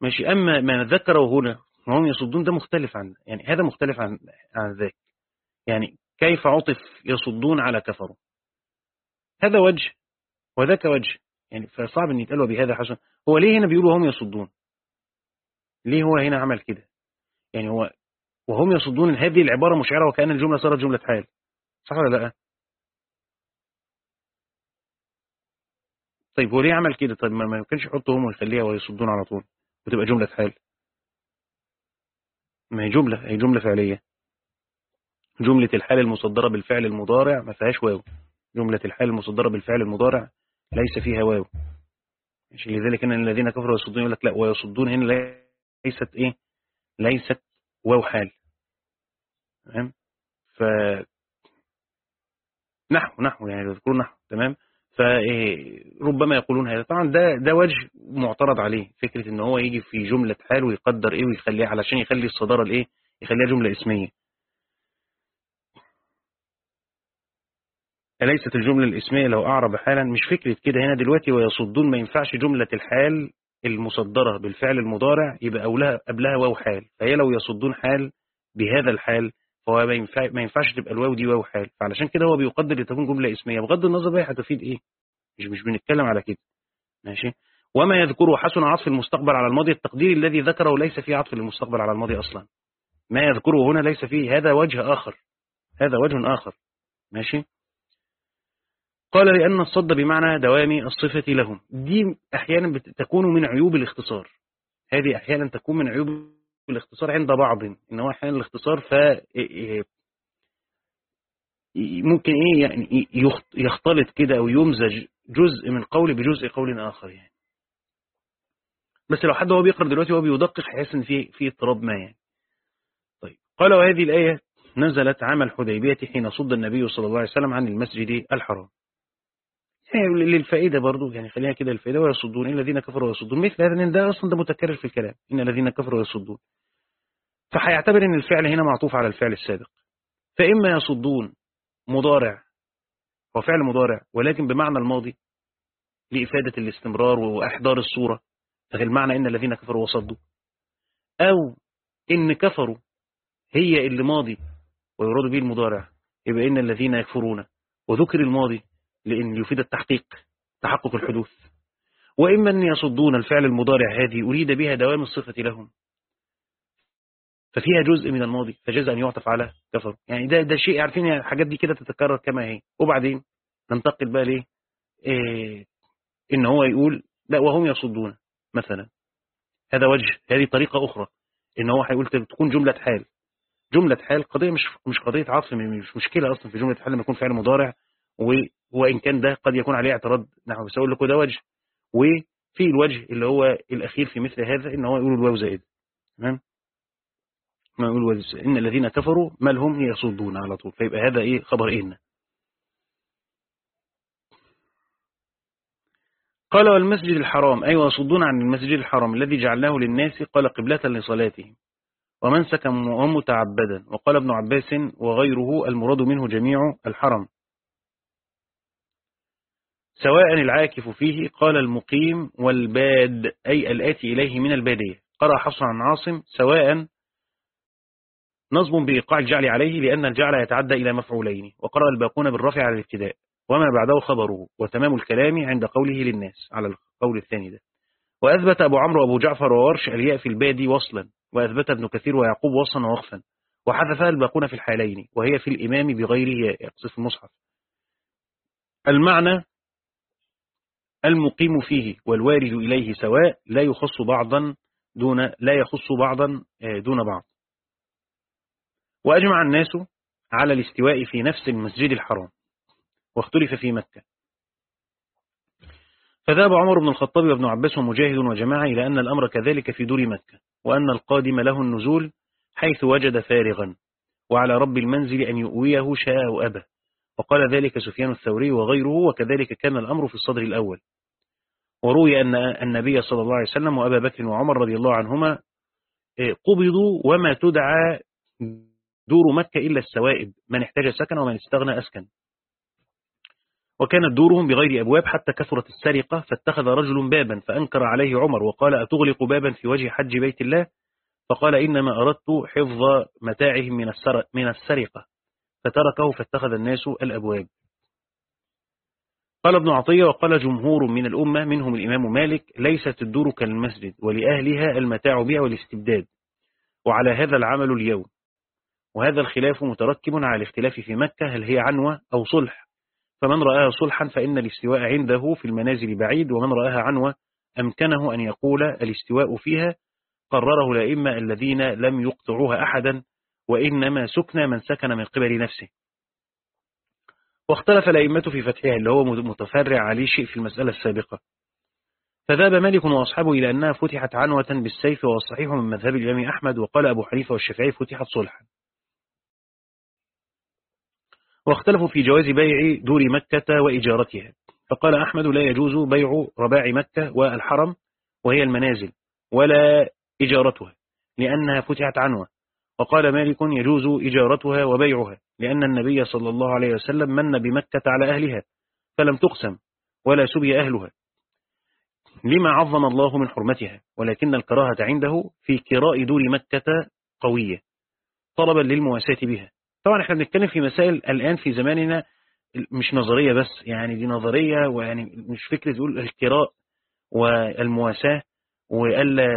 ماشي أما ما ذكره هنا وهم يصدون ده مختلف عن يعني هذا مختلف عن عن ذاك. يعني كيف عطف يصدون على كفروا. هذا وجه وذاك وجه. يعني فصعب ان يتقال بهذا حسن. هو ليه هنا بيقولوا هم يصدون؟ ليه هو هنا عمل كده؟ يعني هو وهم يصدون هذه العبارة مشعرة وكأن الجملة صارت جملة حال. صح ولا لأ؟ طيب هو ليه عمل كده؟ طيب ما يمكنش يحط هم ويخليها ويصدون على طول وتبقى جملة حال. ما هي جملة هي جملة فعلية. جملة الحال المصدرة بالفعل المضارع ما فيهاش واو. جملة الحال المصدرة بالفعل المضارع ليس فيها واو. مش لذلك إن الذين كفروا يصدون يقول لك لا ويصدون هنا ليست إيه؟ ليست واو حال. تمام؟ ف نحو نحو يعني يذكرون نحو. تمام؟ فربما يقولون هذا. طبعا ده ده وجه معترض عليه فكرة إن هو يجي في جملة حال ويقدر إيه ويخليها علشان يخلي الصدارة الإيه؟ يخليها جملة اسمية. أليست الجملة الإسمية؟ لو أعرب حالا مش فكرة كده هنا دلوقتي ويصدون ما ينفعش جملة الحال المصدرة بالفعل المضارع يبقى أولها قبلها واو حال. فهي لو يصدون حال بهذا الحال فهو ما, ينفع ما ينفعش تبقى الواو دي واو حال. فعلشان كده هو بيقدر لتكون جملة إسمية. بغض النظر بقى هتفيد إيه؟ مش مش بنتكلم على كده. ماشي؟ وما يذكره حسن عطف المستقبل على الماضي؟ التقدير الذي ذكره ليس فيه عطف المستقبل على الماضي أصلا. ما يذكره هنا ليس فيه. هذا وجه آخر. هذا وجه آخر. ماشي؟ قال لأن الصد بمعنى دوام الصفة لهم. دي أحيانا تكون من عيوب الاختصار. هذه أحيانا تكون من عيوب الاختصار عند بعض. إن هو أحيانا الاختصار ف ممكن إيه يعني يختلط كده أو يمزج جزء من قول بجزء قول آخر يعني. بس لو حد هو بيقرأ دلوقتي وهو بيدقق هيحس إن في في اضطراب ما يعني. طيب. قال وهذه الآية نزلت عام الحديبية حين صد النبي صلى الله عليه وسلم عن المسجد الحرام. للفائدة برضو يعني خليها كده الفائدة ويصدون. الذين كفروا ويصدون. مثل هذا لأن ده أصلا ده متكرر في الكلام. إن الذين كفروا ويصدون. فهيعتبر إن الفعل هنا معطوف على الفعل السابق. فإما يصدون مضارع هو فعل مضارع ولكن بمعنى الماضي لإفادة الاستمرار وأحضار الصورة فالمعنى إن الذين كفروا وصدوا. أو إن كفروا هي اللي ماضي ويراد به المضارع يبقى إن الذين يكفرون. وذكر الماضي لأن يفيد التحقيق تحقق الحدوث. وإما أن يصدون الفعل المضارع هذه أريد بها دوام الصفة لهم. ففيها جزء من الماضي فجزء أن يعطف على كفر. يعني ده ده شيء عارفين الحاجات دي كده تتكرر كما هي. وبعدين ننتقل بقى ليه إيه إن هو يقول لا وهم يصدون مثلا. هذا وجه هذه طريقة أخرى. إن هو هيقول تكون جملة حال. جملة حال قضية مش مش قضية عطف مش مشكلة أصلا في جملة حال لما يكون فعل مضارع. وإن كان ده قد يكون عليه اعتراض. نحو بس أقول لكم ده وجه. وفي الوجه اللي هو الأخير في مثل هذا إن هو يقول الواو زائد. تمام؟ ما يقول إن الذين كفروا ما لهم يصدون على طول. فيبقى هذا إيه؟ خبر إيه؟ قال والمسجد الحرام أي أيوة عن المسجد الحرام الذي جعلناه للناس قال قبلة لصلاتهم. ومن سكن متعبدا وقال ابن عباس وغيره المراد منه جميع الحرم. سواء العاكف فيه قال المقيم والباد أي الآتي إليه من البادية. قرأ حصر عن عاصم سواء نصب بإيقاع الجعل عليه لأن الجعل يتعدى إلى مفعولين وقرأ الباقون بالرفع على الابتداء. وما بعده خبره وتمام الكلام عند قوله للناس على القول الثاني ده. وأثبت أبو عمرو وأبو جعفر وورش الياء في البادي وصلا وأثبت ابن كثير ويعقوب وصلا ووقفا. وحذفها الباقون في الحالين وهي في الإمام بغيره يقصف في المصحف. المعنى المقيم فيه والوارد إليه سواء لا يخص بعضا دون لا يخص بعضا آه، دون بعض. وأجمع الناس على الاستواء في نفس المسجد الحرام واختلف في مكة. فذهب عمر بن الخطاب وابن عباس ومجاهد وجماعة إلى أن الأمر كذلك في دور مكة وأن القادم له النزول حيث وجد فارغا وعلى رب المنزل أن يؤويه شاء أو أبى وقال ذلك سفيان الثوري وغيره وكذلك كان الأمر في الصدر الأول. وروي أن النبي صلى الله عليه وسلم وأبا بكر وعمر رضي الله عنهما إيه، قبضوا وما تدعى دور مكة إلا السوائب من احتاج سكن ومن استغنى أسكن. وكانت دورهم بغير أبواب حتى كثرت السرقة فاتخذ رجل بابا فأنكر عليه عمر وقال أتغلق بابا في وجه حج بيت الله؟ فقال إنما أردت حفظ متاعهم من السرقة. فتركه فاتخذ الناس الأبواب. قال ابن عطية وقال جمهور من الأمة منهم الإمام مالك ليست الدور كالمسجد ولأهلها المتاع بها والاستبداد. وعلى هذا العمل اليوم. وهذا الخلاف متركب على الاختلاف في مكة هل هي عنوة أو صلح؟ فمن رآها صلحا فإن الاستواء عنده في المنازل بعيد ومن رآها عنوة أمكنه أن يقول الاستواء فيها قرره الأئمة الذين لم يقطعوها أحدا وإنما سكن من سكن من قبل نفسه. واختلف الأئمة في فتحها اللي هو متفرع عليه شيء في المسألة السابقة. فذهب مالك وأصحابه إلى أنها فتحت عنوة بالسيف والصحيح من مذهب الإمام أحمد وقال أبو حنيفة والشافعي فتحت صلحا. واختلفوا في جواز بيع دور مكة وإجارتها. فقال أحمد لا يجوز بيع رباع مكة والحرم وهي المنازل ولا إجارتها لأنها فتحت عنوة. وقال مالك يجوز إجارتها وبيعها لأن النبي صلى الله عليه وسلم من بمكة على أهلها فلم تقسم ولا سبي أهلها. لما عظم الله من حرمتها ولكن الكراهة عنده في كراء دور مكة قوية طلبا للمواساة بها. طبعا إحنا بنتكلم في مسائل الآن في زماننا مش نظرية بس يعني دي نظرية ويعني مش فكرة تقول الكراء والمواساة. وألا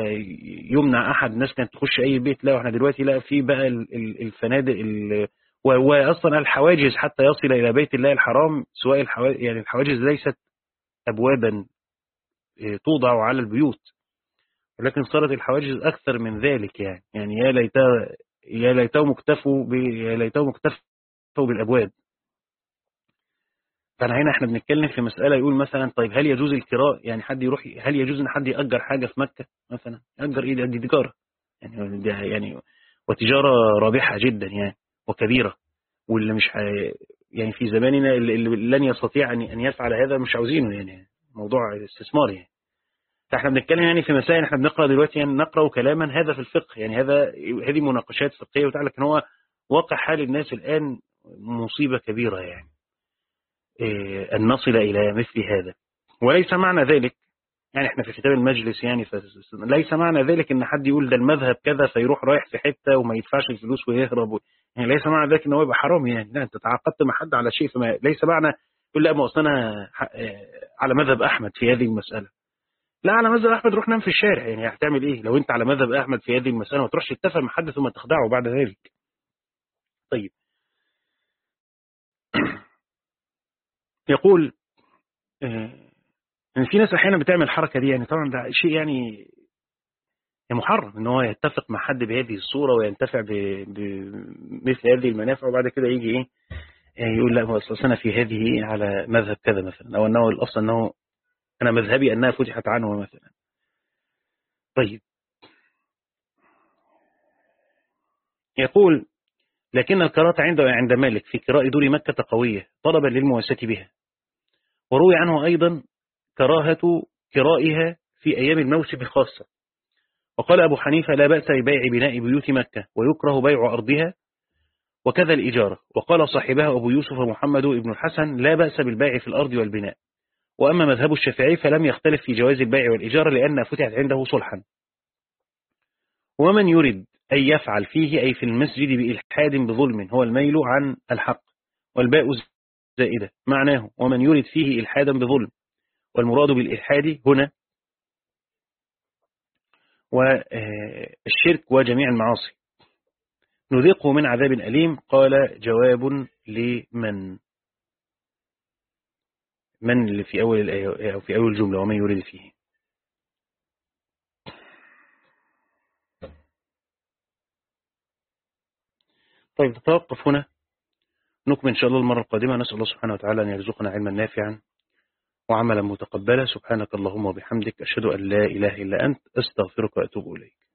يمنع أحد الناس كانت تخش أي بيت. لا وإحنا دلوقتي لا في بقى الفنادق وأصلا الحواجز حتى يصل إلى بيت الله الحرام سواء الحواجز يعني الحواجز ليست أبوابا آه، توضع على البيوت. ولكن صارت الحواجز أكثر من ذلك يعني يعني يا ليتها يا ليتهم اكتفوا يا ليتهم اكتفوا بالأبواب. فأنا هنا إحنا بنتكلم في مسألة يقول مثلا طيب هل يجوز الكراء يعني حد يروح هل يجوز إن حد يأجر حاجة في مكة مثلا؟ يأجر إيه؟ دي تجارة. يعني يعني وتجارة رابحة جدا يعني وكبيرة. واللي مش يعني في زماننا اللي لن يستطيع أن يفعل هذا مش عاوزينه يعني. موضوع استثمار يعني. فإحنا بنتكلم يعني في مسائل إحنا بنقرأ دلوقتي يعني نقرأ كلاما هذا في الفقه. يعني هذا هذه مناقشات فقهية وتعالى لكن هو واقع حال الناس الآن مصيبة كبيرة يعني. إيه أن نصل إلى مثل هذا. وليس معنى ذلك يعني إحنا في كتاب المجلس يعني ليس معنى ذلك إن حد يقول ده المذهب كذا فيروح رايح في حتة وما يدفعش الفلوس ويهرب يعني ليس معنى ذلك إن هو يبقى حرام يعني. لا أنت تعاقدت مع حد على شيء فما ليس معنى يقول لا ما أصل أنا إيه، على مذهب أحمد في هذه المسألة. لا على مذهب أحمد روح نام في الشارع يعني هتعمل إيه؟ لو أنت على مذهب أحمد في هذه المسألة ما تروحش تتفق مع حد ثم تخدعه بعد ذلك. طيب. يقول آه، ان في ناس أحيانا بتعمل الحركة دي يعني طبعا ده شيء يعني محرم إن هو يتفق مع حد بهذه الصورة وينتفع بمثل هذه المنافع وبعد كده يجي إيه يعني يقول لا أصلا أنا في هذه على مذهب كذا مثلا أو أنه الأصل أنه أنا مذهبي أنها فتحت عنه مثلا. طيب. يقول لكن القراءة عنده عند مالك في قراء دور مكة قوية طلبا للمواساة بها. وروي عنه أيضا كراهة قرائها في أيام الموسم خاصة وقال أبو حنيفة لا بأس ببيع بناء بيوت مكة ويكره بيع أرضها وكذا الإجارة وقال صاحبها أبو يوسف محمد بن الحسن لا بأس بالبيع في الأرض والبناء. وأما مذهب الشافعي فلم يختلف في جواز البيع والإجارة لأنها فتحت عنده صلحا. ومن يريد أن يفعل فيه أي في المسجد بإلحاد بظلم هو الميل عن الحق والباء زائدة معناه ومن يريد فيه إلحادا بظلم. والمراد بالإلحاد هنا والشرك وجميع المعاصي. نذيقه من عذاب أليم قال جواب لمن؟ من اللي في أول الآية أو في أول جملة ومن يريد فيه؟ طيب نتوقف هنا. نكمل إن شاء الله المرة القادمة. نسأل الله سبحانه وتعالى أن يرزقنا علما نافعا وعملا متقبلا. سبحانك اللهم وبحمدك أشهد أن لا إله إلا أنت أستغفرك وأتوب إليك.